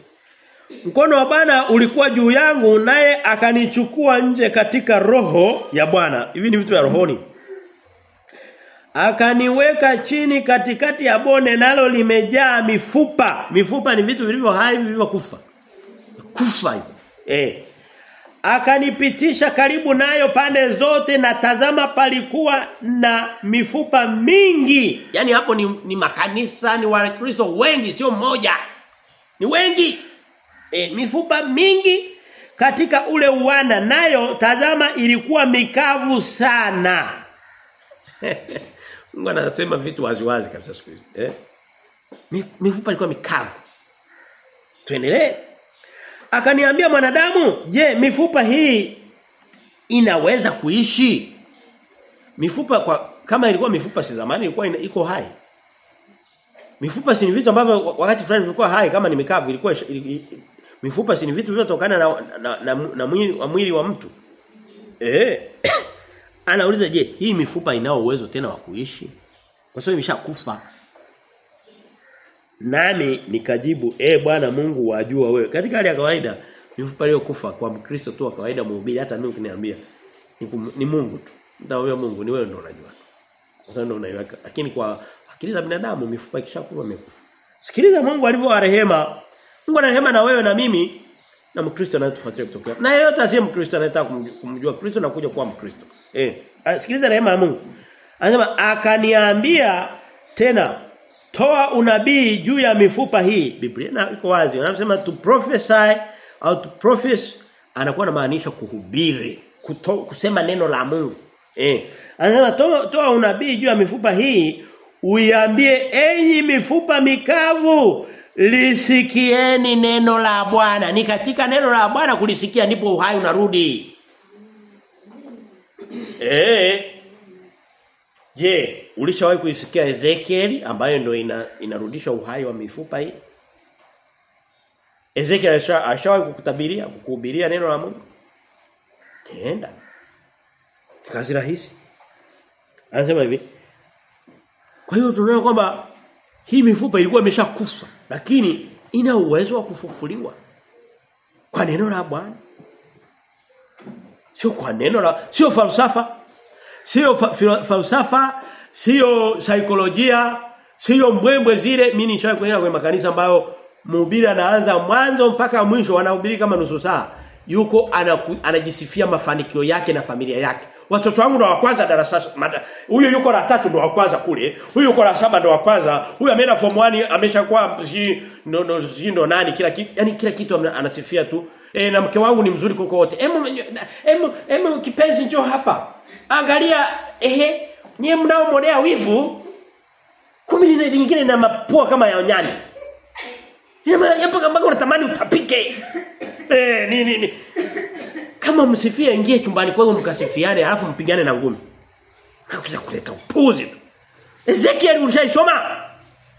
Mkono wa Bwana ulikuwa juu yangu naye akanichukua nje katika roho ya Bwana. Hivi ni vitu vya rohoni. Akaniweka chini katikati ya bone nalo limejaa mifupa. Mifupa ni vitu vilivyo hai vilivyokufa. Kufa. Eh. Akanipitisha karibu nayo pande zote na tazama palikuwa na mifupa mingi. yani hapo ni, ni makanisa ni wakristo wengi sio mmoja. Ni wengi. E, mifupa mingi katika ule uwana nayo tazama ilikuwa mikavu sana. Mungu anasema vitu waziwazi kabisa siku hizi. Eh? Mifupa ilikuwa mikavu. Tuendelee. Akaniambia mwanadamu, je, mifupa hii inaweza kuishi? Mifupa kwa kama ilikuwa mifupa si zamani ilikuwa ina, iko hai. Mifupa si ni vitu ambavyo wakati fulani vilikuwa hai kama ni mikavu ilikuwa mifupa si ni vitu vilivyotokana na na, na, na, na mwili wa mwili wa mtu. Eh. Anauliza je, hii mifupa inao uwezo tena wa kuishi? Kwa sababu imeshakufa. Nami nikajibu, "Eh Bwana Mungu wajua wewe." Katika hali ya kawaida, mifupa iliyokufa kwa Mkristo tu wa kawaida mhubiri hata mimi ukiniambia ni, ni Mungu tu. Nitaambia Mungu ni wewe ndio unajua. Sasa ndio unaiweka. Lakini kwa akili za binadamu mifupa ikishakufa imekufa. Sikiliza Mungu alivyo rehema. Mungu ana rehema na wewe na mimi na Mkristo anatufuatia kutokea. Na yeyote asiye Mkristo anataka kumjua Kristo na kuja kuwa Mkristo. Eh, sikiliza rehema ya Mungu. Anasema akaniambia tena toa unabii juu ya mifupa hii. Biblia na iko wazi. Anasema to prophesy au to profess anakuwa anamaanisha kuhubiri, kuto, kusema neno la Mungu. Eh. Anasema toa, toa unabii juu ya mifupa hii uiambie enyi mifupa mikavu lisikieni neno la Bwana. Ni katika neno la Bwana kulisikia ndipo uhai unarudi. Eh. Je, ulishawahi kuisikia Ezekiel ambayo ndio ina, inarudisha uhai wa mifupa hii? Ezekiel alisha- alishawahi kukutabiria, kukuhubiria neno la Mungu? Nenda. Kazi rahisi. Anasema hivi. Kwa hiyo tunaona kwamba hii mifupa ilikuwa imeshakufa lakini ina uwezo wa kufufuliwa kwa neno la Bwana. Sio kwa neno la sio falsafa. Sio fa, falsafa, sio saikolojia, sio mbwembwe zile. Mimi nishawahi kwenda kwenye makanisa ambayo mhubiri anaanza mwanzo mpaka mwisho wanahubiri kama nusu saa. Yuko anaku, anajisifia mafanikio yake na familia yake. Watoto wangu ndo wa kwanza darasa huyo yuko la tatu ndo wa kwanza kule, huyu yuko la saba ndo wa kwanza, huyu ameenda form 1 ameshakuwa si no, si ndo nani kila kitu, yani kila kitu anasifia tu. E, na mke wangu ni mzuri kuliko wote. Emu emu emu kipenzi njoo hapa. Angalia ehe nyie mnaomolea wivu kumi lingine na mapua kama ya nyani. Yapo kama unatamani utapike. Eh ni ni ni. Kama msifia ingie chumbani kwangu mkasifiane alafu mpigane na ngumi. Nakuja kuleta upuzi. Ezekiel ulishaisoma?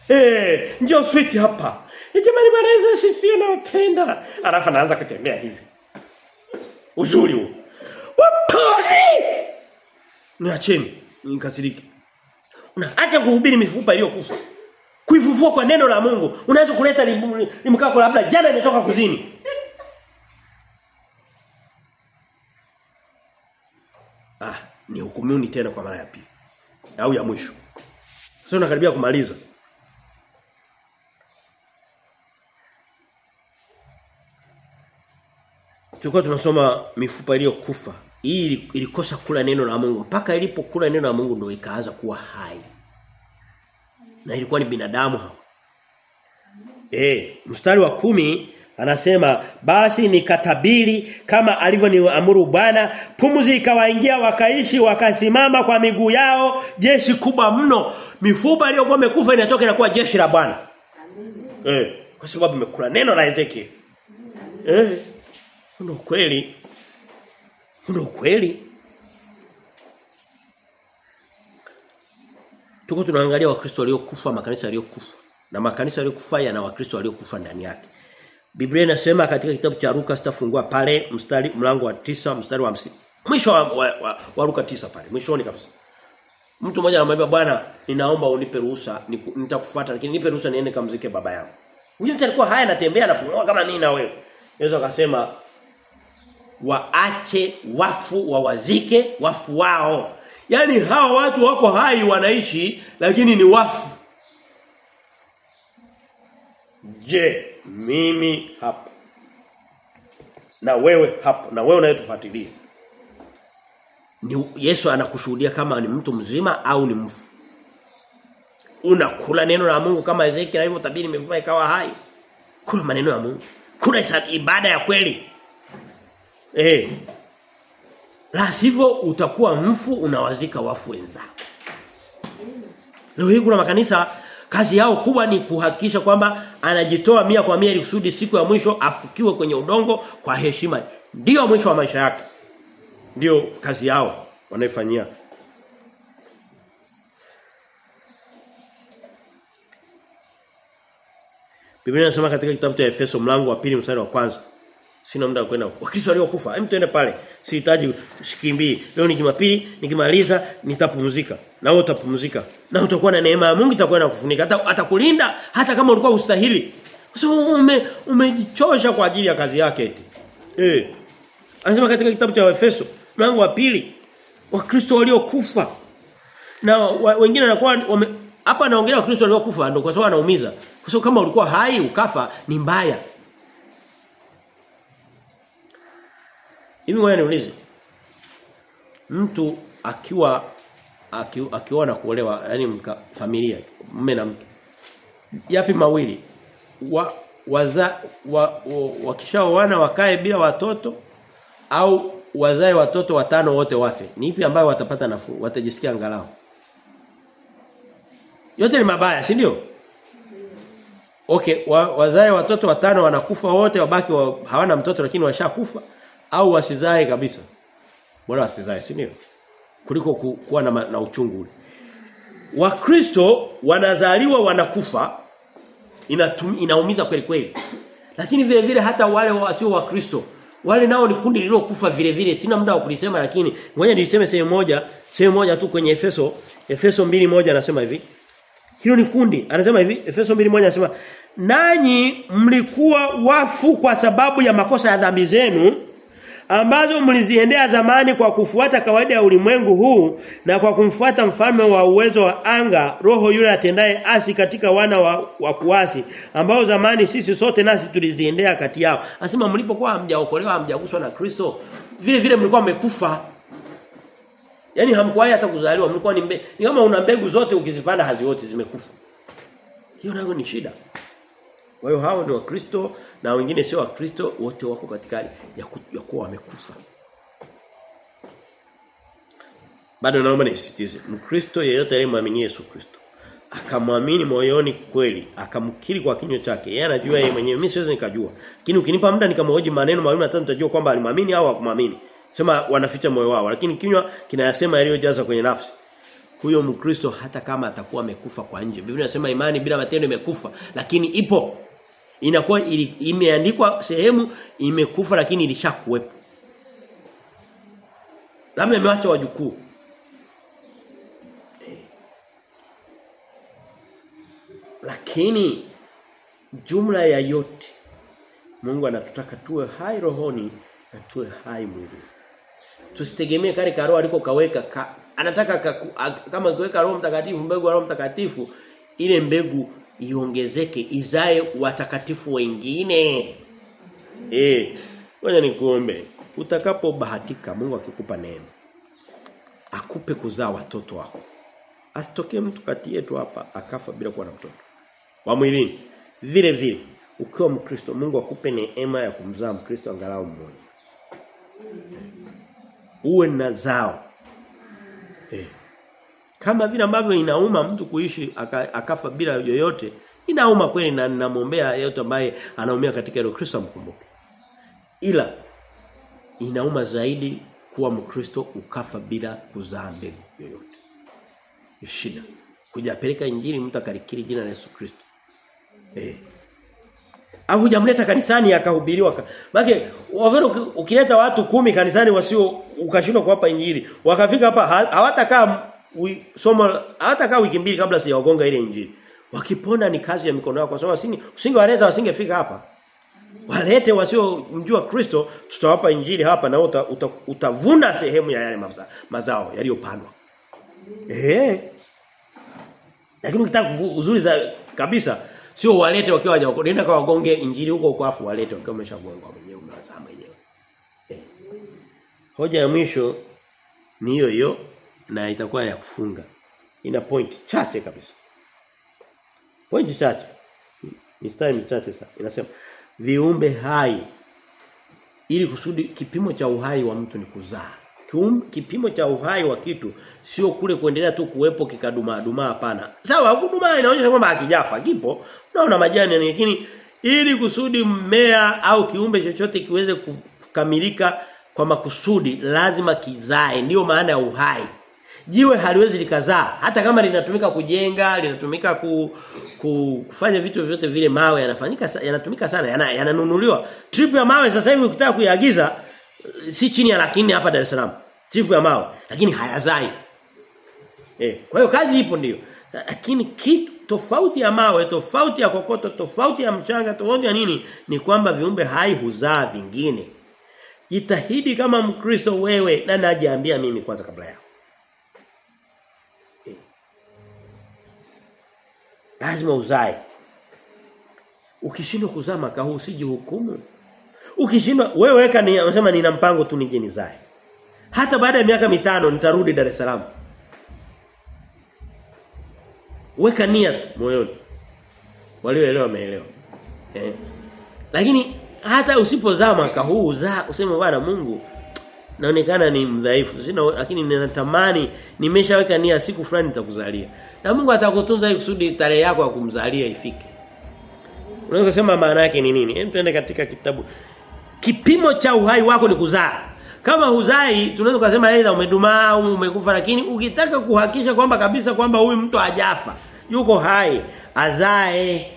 Eh, njoo switi hapa. Jamani bwana Yesu asifiwe na wapenda. Alafu anaanza kutembea hivi. Uzuri huo. Wapozi! Niacheni, nikasiriki. Unaacha kuhubiri mifupa iliyokufa. kuivuvua kwa neno la Mungu. Unaweza kuleta limkako labda jana imetoka kuzini. Ah, ni hukumuni tena kwa mara ya pili. Au ya mwisho. Sasa unakaribia kumaliza. Tulikuwa tunasoma mifupa iliyokufa. Hii ilikosa kula neno la Mungu. Mpaka ilipokula neno la Mungu ndio ikaanza kuwa hai. Na ilikuwa ni binadamu hao. Eh, mstari wa kumi anasema basi nikatabiri kama alivyoniamuru Bwana pumzi ikawaingia wakaishi wakasimama kwa miguu yao jeshi kubwa mno mifupa iliyokuwa imekufa inatoka inakuwa jeshi la Bwana eh kwa sababu imekula neno la Ezekiel eh ndio kweli ndio kweli tuko tunaangalia wakristo waliokufa makanisa yaliyokufa na makanisa yaliyokufa yana wakristo waliokufa ndani yake Biblia inasema katika kitabu cha Luka sitafungua pale mstari mlango wa tisa mstari wa hamsini Mwisho wa, wa, wa, wa Luka tisa pale. Mwishoni kabisa. Mtu mmoja anamwambia bwana ninaomba unipe ruhusa nitakufuata lakini nipe ruhusa niende kamzike baba yangu. Huyo mtu alikuwa haya anatembea na pumua kama mimi na wewe. Yesu akasema waache wafu wawazike wafu wao. Yaani hawa watu wako hai wanaishi lakini ni wafu. Je, mimi hapa na wewe hapa na wewe unayetufuatilia? Ni Yesu anakushuhudia kama ni mtu mzima au ni mfu? Unakula neno la Mungu kama Ezekiel alivyotabiri mifupa ikawa hai? Kula maneno ya Mungu. Kula ibada ya kweli eh la sivyo utakuwa mfu unawazika wafu wenzako leo hii kuna makanisa kazi yao kubwa ni kuhakikisha kwamba anajitoa mia kwa mia ili kusudi siku ya mwisho afukiwe kwenye udongo kwa heshima. Ndio mwisho wa maisha yake. Ndio kazi yao wanaifanyia. Biblia inasema katika kitabu cha Efeso mlango wa pili mstari wa kwanza. Sina muda kwenda. Wakristo waliokufa, hem tuende pale. Sihitaji shikimbie. Leo ni Jumapili, nikimaliza nitapumzika. Na wewe utapumzika. Na utakuwa na neema ya Mungu itakuwa inakufunika. Hata atakulinda hata kama ulikuwa ustahili. Kwa sababu ume umejichosha kwa ajili ya kazi yake eti. Eh. Anasema katika kitabu cha Efeso mlango wa pili Wakristo waliokufa na wa, wengine wanakuwa hapa naongelea Wakristo waliokufa ndio kwa sababu anaumiza. Kwa sababu kama ulikuwa hai ukafa ni mbaya. Hivi ngoja niulize. Mtu akiwa aki, akiwa na kuolewa yani mka, familia mume na mke. Yapi mawili? Wa waza wa, wa, wakishaoana wakae bila watoto au wazae watoto watano wote wafe. Ni ipi ambayo watapata nafuu? Watajisikia angalau. Yote ni mabaya, si ndio? Okay, wa, wazae watoto watano wanakufa wote wabaki wa, hawana mtoto lakini washakufa au wasizae kabisa. Bora wasizae, si ndio? Kuliko ku, kuwa na, na uchungu ule. Wakristo wanazaliwa wanakufa inatum, inaumiza kweli kweli. Lakini vile vile hata wale wasio wakristo wale nao ni kundi lililokufa vile vile sina muda wa kulisema lakini ngoja niliseme sehemu moja sehemu moja tu kwenye Efeso Efeso 2:1 anasema hivi hilo ni kundi anasema hivi Efeso 2:1 anasema nanyi mlikuwa wafu kwa sababu ya makosa ya dhambi zenu ambazo mliziendea zamani kwa kufuata kawaida ya ulimwengu huu na kwa kumfuata mfalme wa uwezo wa anga roho yule atendaye asi katika wana wa, wa kuasi ambao zamani sisi sote nasi tuliziendea kati yao. Anasema mlipokuwa hamjaokolewa hamjaguswa na Kristo vile vile mlikuwa mmekufa. Yani hamkuwahi hata kuzaliwa mlikuwa ni mbe, ni kama una mbegu zote ukizipanda haziote zimekufa. Hiyo nayo ni shida kwa hiyo hao ndio wakristo na wengine sio wakristo wote wako katika ya, ku, ya kuwa wamekufa. Bado naomba nisisitize, Mkristo yeyote aliyemwamini Yesu Kristo akamwamini moyoni kweli, akamkiri kwa kinywa chake. Yeye anajua yeye mwenyewe, mimi siwezi nikajua. Lakini ukinipa muda nikamhoji maneno mawili matatu nitajua kwamba alimwamini au hakumwamini. Sema wanaficha moyo wao, lakini kinywa kinayasema yaliyojaza kwenye nafsi. Huyo Mkristo hata kama atakuwa amekufa kwa nje. Biblia inasema imani bila matendo imekufa, lakini ipo inakuwa imeandikwa sehemu imekufa lakini ilishakuwepo. Labda imeacha wajukuu. Eh. Lakini jumla ya yote Mungu anatutaka tuwe hai rohoni na tuwe hai mwilini. Tusitegemee kale karo aliko kaweka ka, anataka ka, kama kiweka roho mtakatifu mbegu ya roho mtakatifu ile mbegu iongezeke izae watakatifu wengine. Eh, ngoja nikuombe. Utakapobahatika Mungu akikupa neema. Akupe kuzaa watoto wako. Asitokee mtu kati yetu hapa akafa bila kuwa na mtoto. Wa mwilini. Vile vile ukiwa Mkristo Mungu akupe neema ya kumzaa Mkristo angalau mmoja. Uwe na zao. Kama vile ambavyo inauma mtu kuishi akafa bila yoyote, inauma kweli na ninamuombea yeyote ambaye anaumia katika hilo Kristo amkumbuke. Ila inauma zaidi kuwa Mkristo ukafa bila kuzaa mbegu yoyote. Shida. Kujapeleka injili mtu akalikiri jina la Yesu Kristo. Eh. Au hujamleta kanisani akahubiriwa. Maana wavero ukileta watu kumi kanisani wasio ukashindwa kuwapa injili, wakafika hapa hawatakaa somo kama wiki mbili kabla sijawagonga ile injili. Wakipona ni kazi ya mikono yao kwa sababu usinge usingewaleta wasingefika hapa. Walete wasio mjua Kristo tutawapa injili hapa na uta, uta, utavuna sehemu ya yale mazao, mazao yaliyopandwa. Eh. Lakini ukitaka uzuri za kabisa sio walete wakiwa hawajaokoka. Nenda kwa wagonge injili huko kwa afu walete wakiwa wameshagonga mwenyewe umewazama mwenyewe. Eh. Hoja ya mwisho ni hiyo hiyo na itakuwa ya kufunga. Ina point chache kabisa. Point chache. Mistari michache sana. Inasema viumbe hai ili kusudi kipimo cha uhai wa mtu ni kuzaa. Kium, kipimo cha uhai wa kitu sio kule kuendelea tu kuwepo kikaduma duma hapana. Sawa, kuduma inaonyesha kwamba hakijafa, kipo. Unaona majani lakini ili kusudi mmea au kiumbe chochote kiweze kukamilika kwa makusudi lazima kizae. ndio maana ya uhai. Jiwe haliwezi likazaa hata kama linatumika kujenga, linatumika ku, ku, kufanya vitu vyote vile mawe yanafanyika yanatumika sana, yana, yananunuliwa. Trip ya mawe sasa hivi ukitaka kuiagiza si chini ya lakini hapa Dar es Salaam. Trip ya mawe lakini hayazai. Eh, kwa hiyo kazi ipo ndio. Lakini kitu tofauti ya mawe, tofauti ya kokoto, tofauti ya mchanga, tofauti ya nini ni kwamba viumbe hai huzaa vingine. Jitahidi kama Mkristo wewe na najiambia mimi kwanza kabla yao. Lazima uzae. Ukishindwa kuzaa mwaka huu usijihukumu. Ukishindwa wewe weka ni unasema nina mpango tu nije nizae. Hata baada ya miaka mitano nitarudi Dar es Salaam. Weka nia moyoni. Walioelewa wameelewa. Eh. Lakini hata usipozaa mwaka huu uzaa useme bwana Mungu naonekana ni mdhaifu sina lakini ninatamani nimeshaweka nia siku fulani nitakuzalia. Na Mungu atakutunza ili kusudi tarehe yako ya kumzalia ifike. Unaweza kusema maana yake ni nini? Hem tuende katika kitabu. Kipimo cha uhai wako ni kuzaa. Kama huzai tunaweza kusema aidha umedumaa au umekufa lakini ukitaka kuhakikisha kwamba kabisa kwamba huyu mtu hajafa, yuko hai, azae.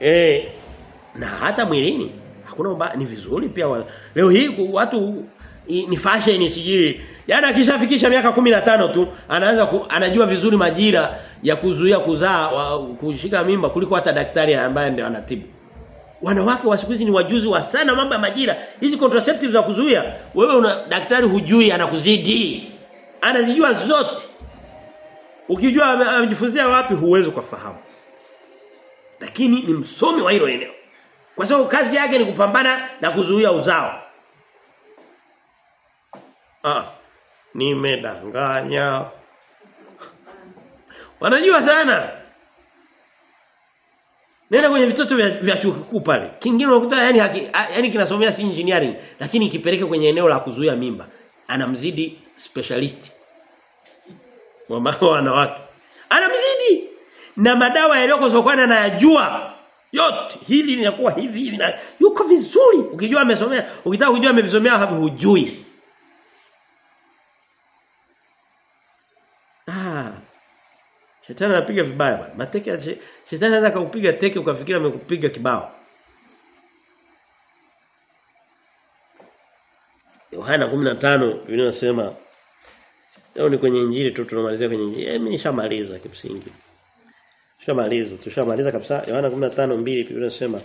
Eh na hata mwilini hakuna ubaya ni vizuri pia wa, leo hii watu i, ni fashion sijui. Yani akishafikisha miaka 15 tu anaanza anajua vizuri majira ya kuzuia kuzaa kushika mimba kuliko hata daktari ambaye ndio anatibu. Wanawake wa siku ni wajuzi wa sana mambo ya majira. Hizi contraceptives za kuzuia wewe una daktari hujui anakuzidi. Anazijua zote. Ukijua amejifunzia wapi huwezi kufahamu lakini ni msomi wa hilo eneo kwa sababu kazi yake ni kupambana na kuzuia uzao. Ah, nimedanganya. Wanajua sana. Nenda kwenye vitoto vya, vya chuo kikuu pale. Kingine unakuta yani haki, yani kinasomea si engineering lakini kipeleke kwenye eneo la kuzuia mimba. Anamzidi specialist. Mambo wanawake. Anamzidi. Na madawa yaliyoko sokoni anayajua yote hili linakuwa hivi hivi na yuko vizuri. Ukijua amesomea ukitaka kujua amevisomea hapo hujui. Ah shetani anapiga vibaya bwana. Mateke shetani anaweza kukupiga teke ukafikiri amekupiga kibao. Yohana 15 vinasema leo ni kwenye injili tu tunamalizia kwenye injili. Mimi nishamaliza kimsingi Tushamaliza, tushamaliza kabisa. Yohana 15:2 Biblia inasema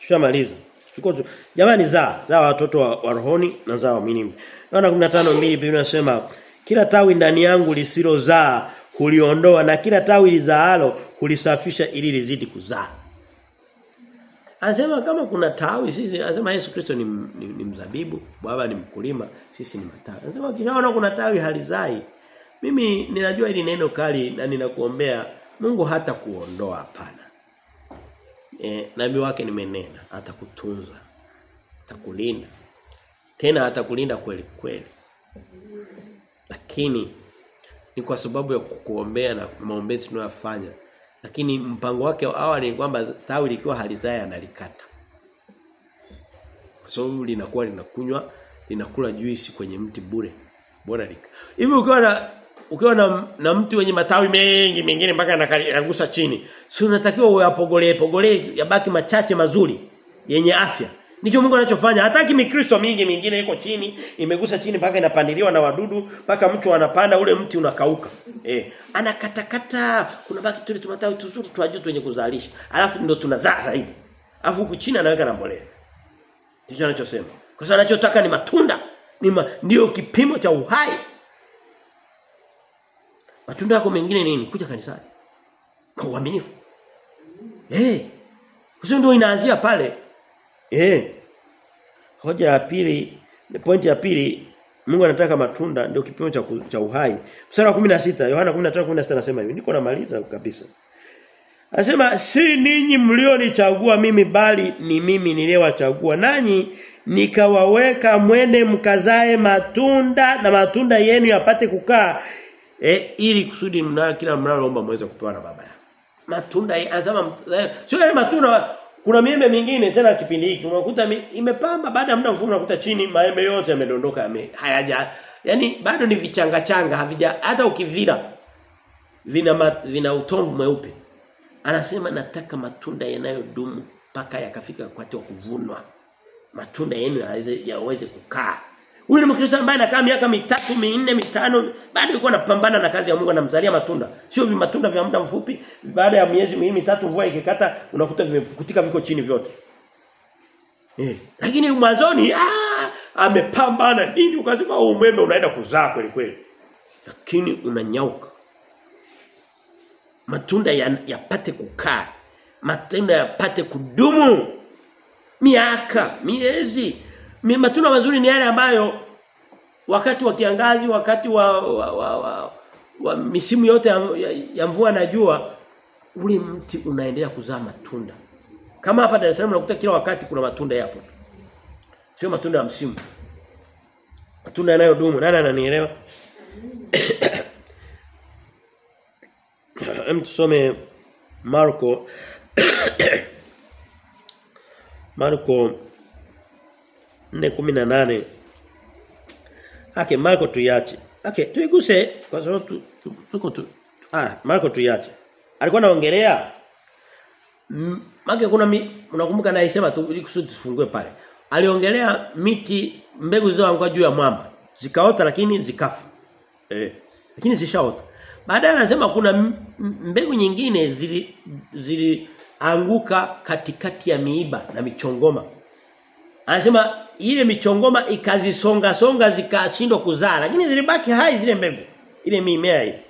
tushamaliza. Tuko tu. Jamani za, za watoto wa, wa rohoni na za waamini. Yohana 15:2 Biblia inasema kila tawi ndani yangu lisilozaa huliondoa na kila tawi lizaalo hulisafisha ili lizidi kuzaa. Anasema kama kuna tawi sisi anasema Yesu Kristo ni, ni, ni mzabibu, Baba ni mkulima, sisi ni matawi. Anasema kishaona kuna tawi halizai. Mimi ninajua hili neno kali na ninakuombea Mungu hata kuondoa hapana. E, nabii wake nimenena atakutunza. Atakulinda. Tena atakulinda kweli kweli. Lakini ni kwa sababu ya kukuombea na maombezi tunayofanya. Lakini mpango wake awali ni kwamba tawi likiwa halizaya analikata. Kwa sababu linakuwa linakunywa, linakula juisi kwenye mti bure. Bora lika. Hivi ukiwa na ukiwa na, na mti wenye matawi mengi mengine mpaka yanagusa chini si unatakiwa uyapogolee pogolee yabaki machache mazuri yenye afya. Ndicho Mungu anachofanya. Hataki mikristo mingi mingine iko chini imegusa chini mpaka inapandiliwa na wadudu mpaka mtu anapanda ule mti unakauka. Eh anakatakata. Kuna baki tuli tumatawi tuzuri tuajue wenye kuzalisha. Alafu ndo tunazaa zaidi. Alafu huku chini anaweka na mbolea. Ndicho anachosema. Kwa sababu anachotaka ni matunda. Ni ma, ndio kipimo cha uhai Matunda yako mengine nini? Kuja kanisani. Kwa uaminifu. Eh. Hey, Hiyo ndio inaanzia pale. Eh. Hey. Hoja ya pili, pointi ya pili Mungu anataka matunda ndio kipimo cha, cha uhai. Mstari wa 16 Yohana 15:16 anasema hivi. Niko namaliza kabisa. Anasema si ninyi mlionichagua mimi bali ni mimi niliyewachagua nanyi nikawaweka mwende mkazae matunda na matunda yenu yapate kukaa eh ili kusudi mna kila mnaloomba muweze kupewa na baba yao. Matunda anasema sio yale matunda kuna miembe mingine tena kipindi hiki unakuta imepamba baada ya muda mfupi unakuta chini maembe yote yamedondoka yame, hayaja yani bado ni vichanga changa havija hata ukivira vina ma, vina utomvu mweupe. Anasema nataka matunda yanayodumu mpaka yakafika wakati wa kuvunwa. Matunda yenu yaweze yaweze kukaa. Huyu ni Mkristo ambaye anakaa miaka mitatu, minne, mitano, bado yuko anapambana na kazi ya Mungu anamzalia matunda. Sio vi matunda vya muda mfupi, baada ya miezi mimi mitatu mvua ikikata unakuta vimekutika viko chini vyote. Eh, lakini mwanzoni ah amepambana nini ukasema umeme unaenda kuzaa kweli kweli. Lakini unanyauka. Matunda yapate ya kukaa. Matunda yapate kudumu. Miaka, miezi. Matunda mazuri ni yale ambayo wakati wa kiangazi, wakati wa wa, wa, wa, wa misimu yote ya, ya, ya mvua na jua ule mti unaendelea kuzaa matunda. Kama hapa Dar es Salaam unakuta kila wakati kuna matunda yapo. Sio matunda ya msimu. Matunda yanayodumu. Nani ananielewa? Hem Marko Marko 4:18 Ake Marko tuiache. Ake tuiguse kwa sababu tu, tu, tuko tu. Ah Marko tuiache. Alikuwa anaongelea Mage kuna unakumbuka na isema tu kusudi tufungue pale. Aliongelea miti mbegu zilizoanguka juu ya mwamba. Zikaota lakini zikafa. Eh. Lakini zishaota. Baadaye anasema kuna mbegu nyingine zili zilianguka katikati ya miiba na michongoma. Anasema ile michongoma ikazisonga songa zikashindwa kuzaa lakini zilibaki hai zile mbegu. Ile mimea ile.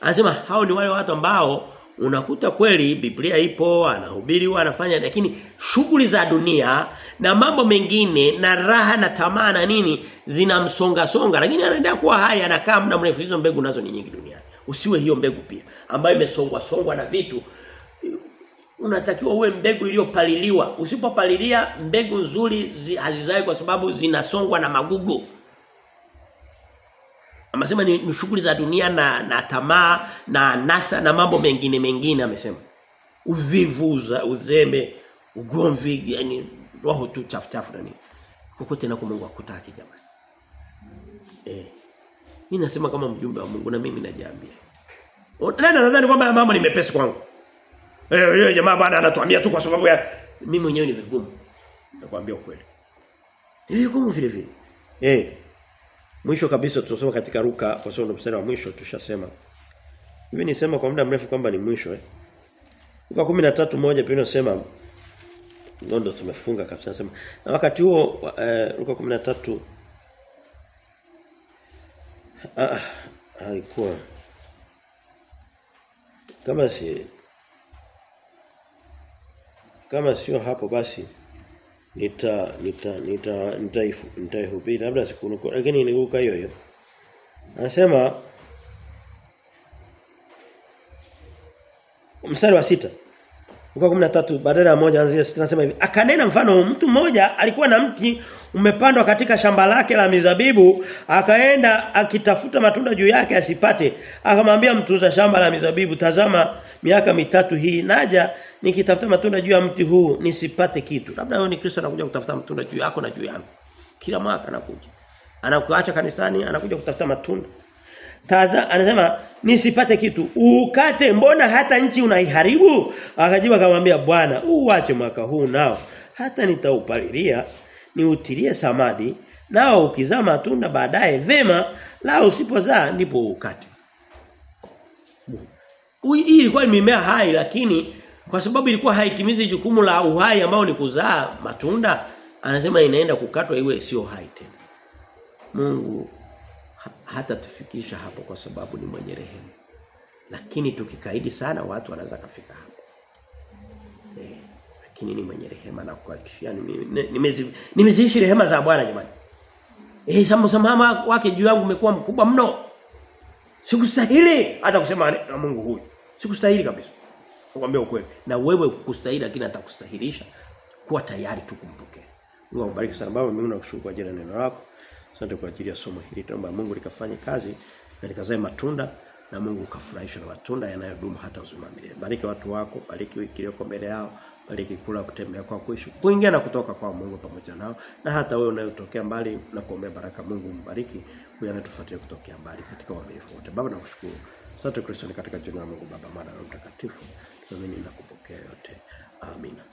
Anasema hao ni wale watu ambao unakuta kweli Biblia ipo anahubiri anafanya lakini shughuli za dunia na mambo mengine na raha na tamaa na nini zinamsonga songa lakini anaendelea kuwa hai anakaa muda mrefu hizo mbegu nazo ni nyingi duniani usiwe hiyo mbegu pia ambayo imesongwa songwa na vitu unatakiwa uwe mbegu iliyopaliliwa usipopalilia mbegu nzuri zi, hazizai kwa sababu zinasongwa na magugu Amesema ni, ni shughuli za dunia na na tamaa na nasa na mambo mengine mengine amesema. Uvivu, uza, uzembe, ugomvi, yani roho tu chafu chafu na nini. Kokote na Mungu akutaki jamani. Eh. Mimi nasema kama mjumbe wa Mungu na mimi najiambia. Nadhani kwamba mambo ni mepesi kwangu. Eh jamaa bwana anatuambia tu kwa sababu ya mimi mwenyewe ni vigumu. Nakwambia ukweli. Ni vigumu vile vile. Eh. Mwisho kabisa tutasoma katika Luka kwa sababu mstari wa mwisho tushasema. Hivi nisema kwa muda mrefu kwamba ni mwisho eh. Luka 13 moja pia inasema ndio tumefunga kabisa nasema. Na wakati huo eh, Luka 13 ah haikuwa kama si kama sio hapo basi nita nita nita nitaihubiri. Nita labda sikunuku lakini niguka hiyo hiyo. Anasema mstari wa sita Luka 13 badala ya moja anzia sita anasema hivi akanena mfano mtu mmoja alikuwa na mti umepandwa katika shamba lake la mizabibu akaenda akitafuta matunda juu yake asipate. Akamwambia mtunza shamba la mizabibu tazama miaka mitatu hii naja nikitafuta matunda juu ya mti huu nisipate kitu. Labda wewe ni Kristo anakuja kutafuta matunda juu yako na juu yangu. Kila mwaka anakuja. Anakuacha kanisani anakuja kutafuta matunda. Taza anasema nisipate kitu. Ukate mbona hata nchi unaiharibu? Akajibu akamwambia bwana uache mwaka huu nao. Hata nitaupalilia niutilie samadi. Nao ukizaa matunda baadaye vema la usipozaa ndipo ukate hii ilikuwa ni mimea hai lakini kwa sababu ilikuwa haitimizi jukumu la uhai ambao ni kuzaa matunda anasema inaenda kukatwa iwe sio hai tena. Mungu hata tufikisha hapo kwa sababu ni mwenye rehema. Lakini tukikaidi sana watu wanaweza kafika hapo. Eh lakini ni mwenye rehema na kuhakikishia nimeziishi rehema za Bwana jamani. Eh msamaha wake juu yangu umekuwa mkubwa mno. Sikustahili hata kusema na Mungu huyu. Sikustahili kabisa nakwambia ukweli. Na wewe kustahili lakini atakustahilisha. Kuwa tayari tu kumpokea. Mungu akubariki sana baba mimi nakushukuru kwa ya neno lako. Asante kwa ajili ya somo hili. Tunaomba Mungu likafanye kazi na likazae matunda na Mungu ukafurahishwa na matunda yanayodumu hata uzima milele. Bariki watu wako bariki wiki iliyoko mbele yao bariki kula kutembea kwa kuishi kuingia na kutoka kwa Mungu pamoja nao. Na hata wewe unayotokea mbali na kuombea baraka Mungu mbariki huyu anatufuatia kutokea mbali katika uaminifu wote. Baba nakushukuru. Asante Kristo ni katika jina la Mungu Baba Mwana na Mtakatifu tuamini mimi kupokea yote. Amina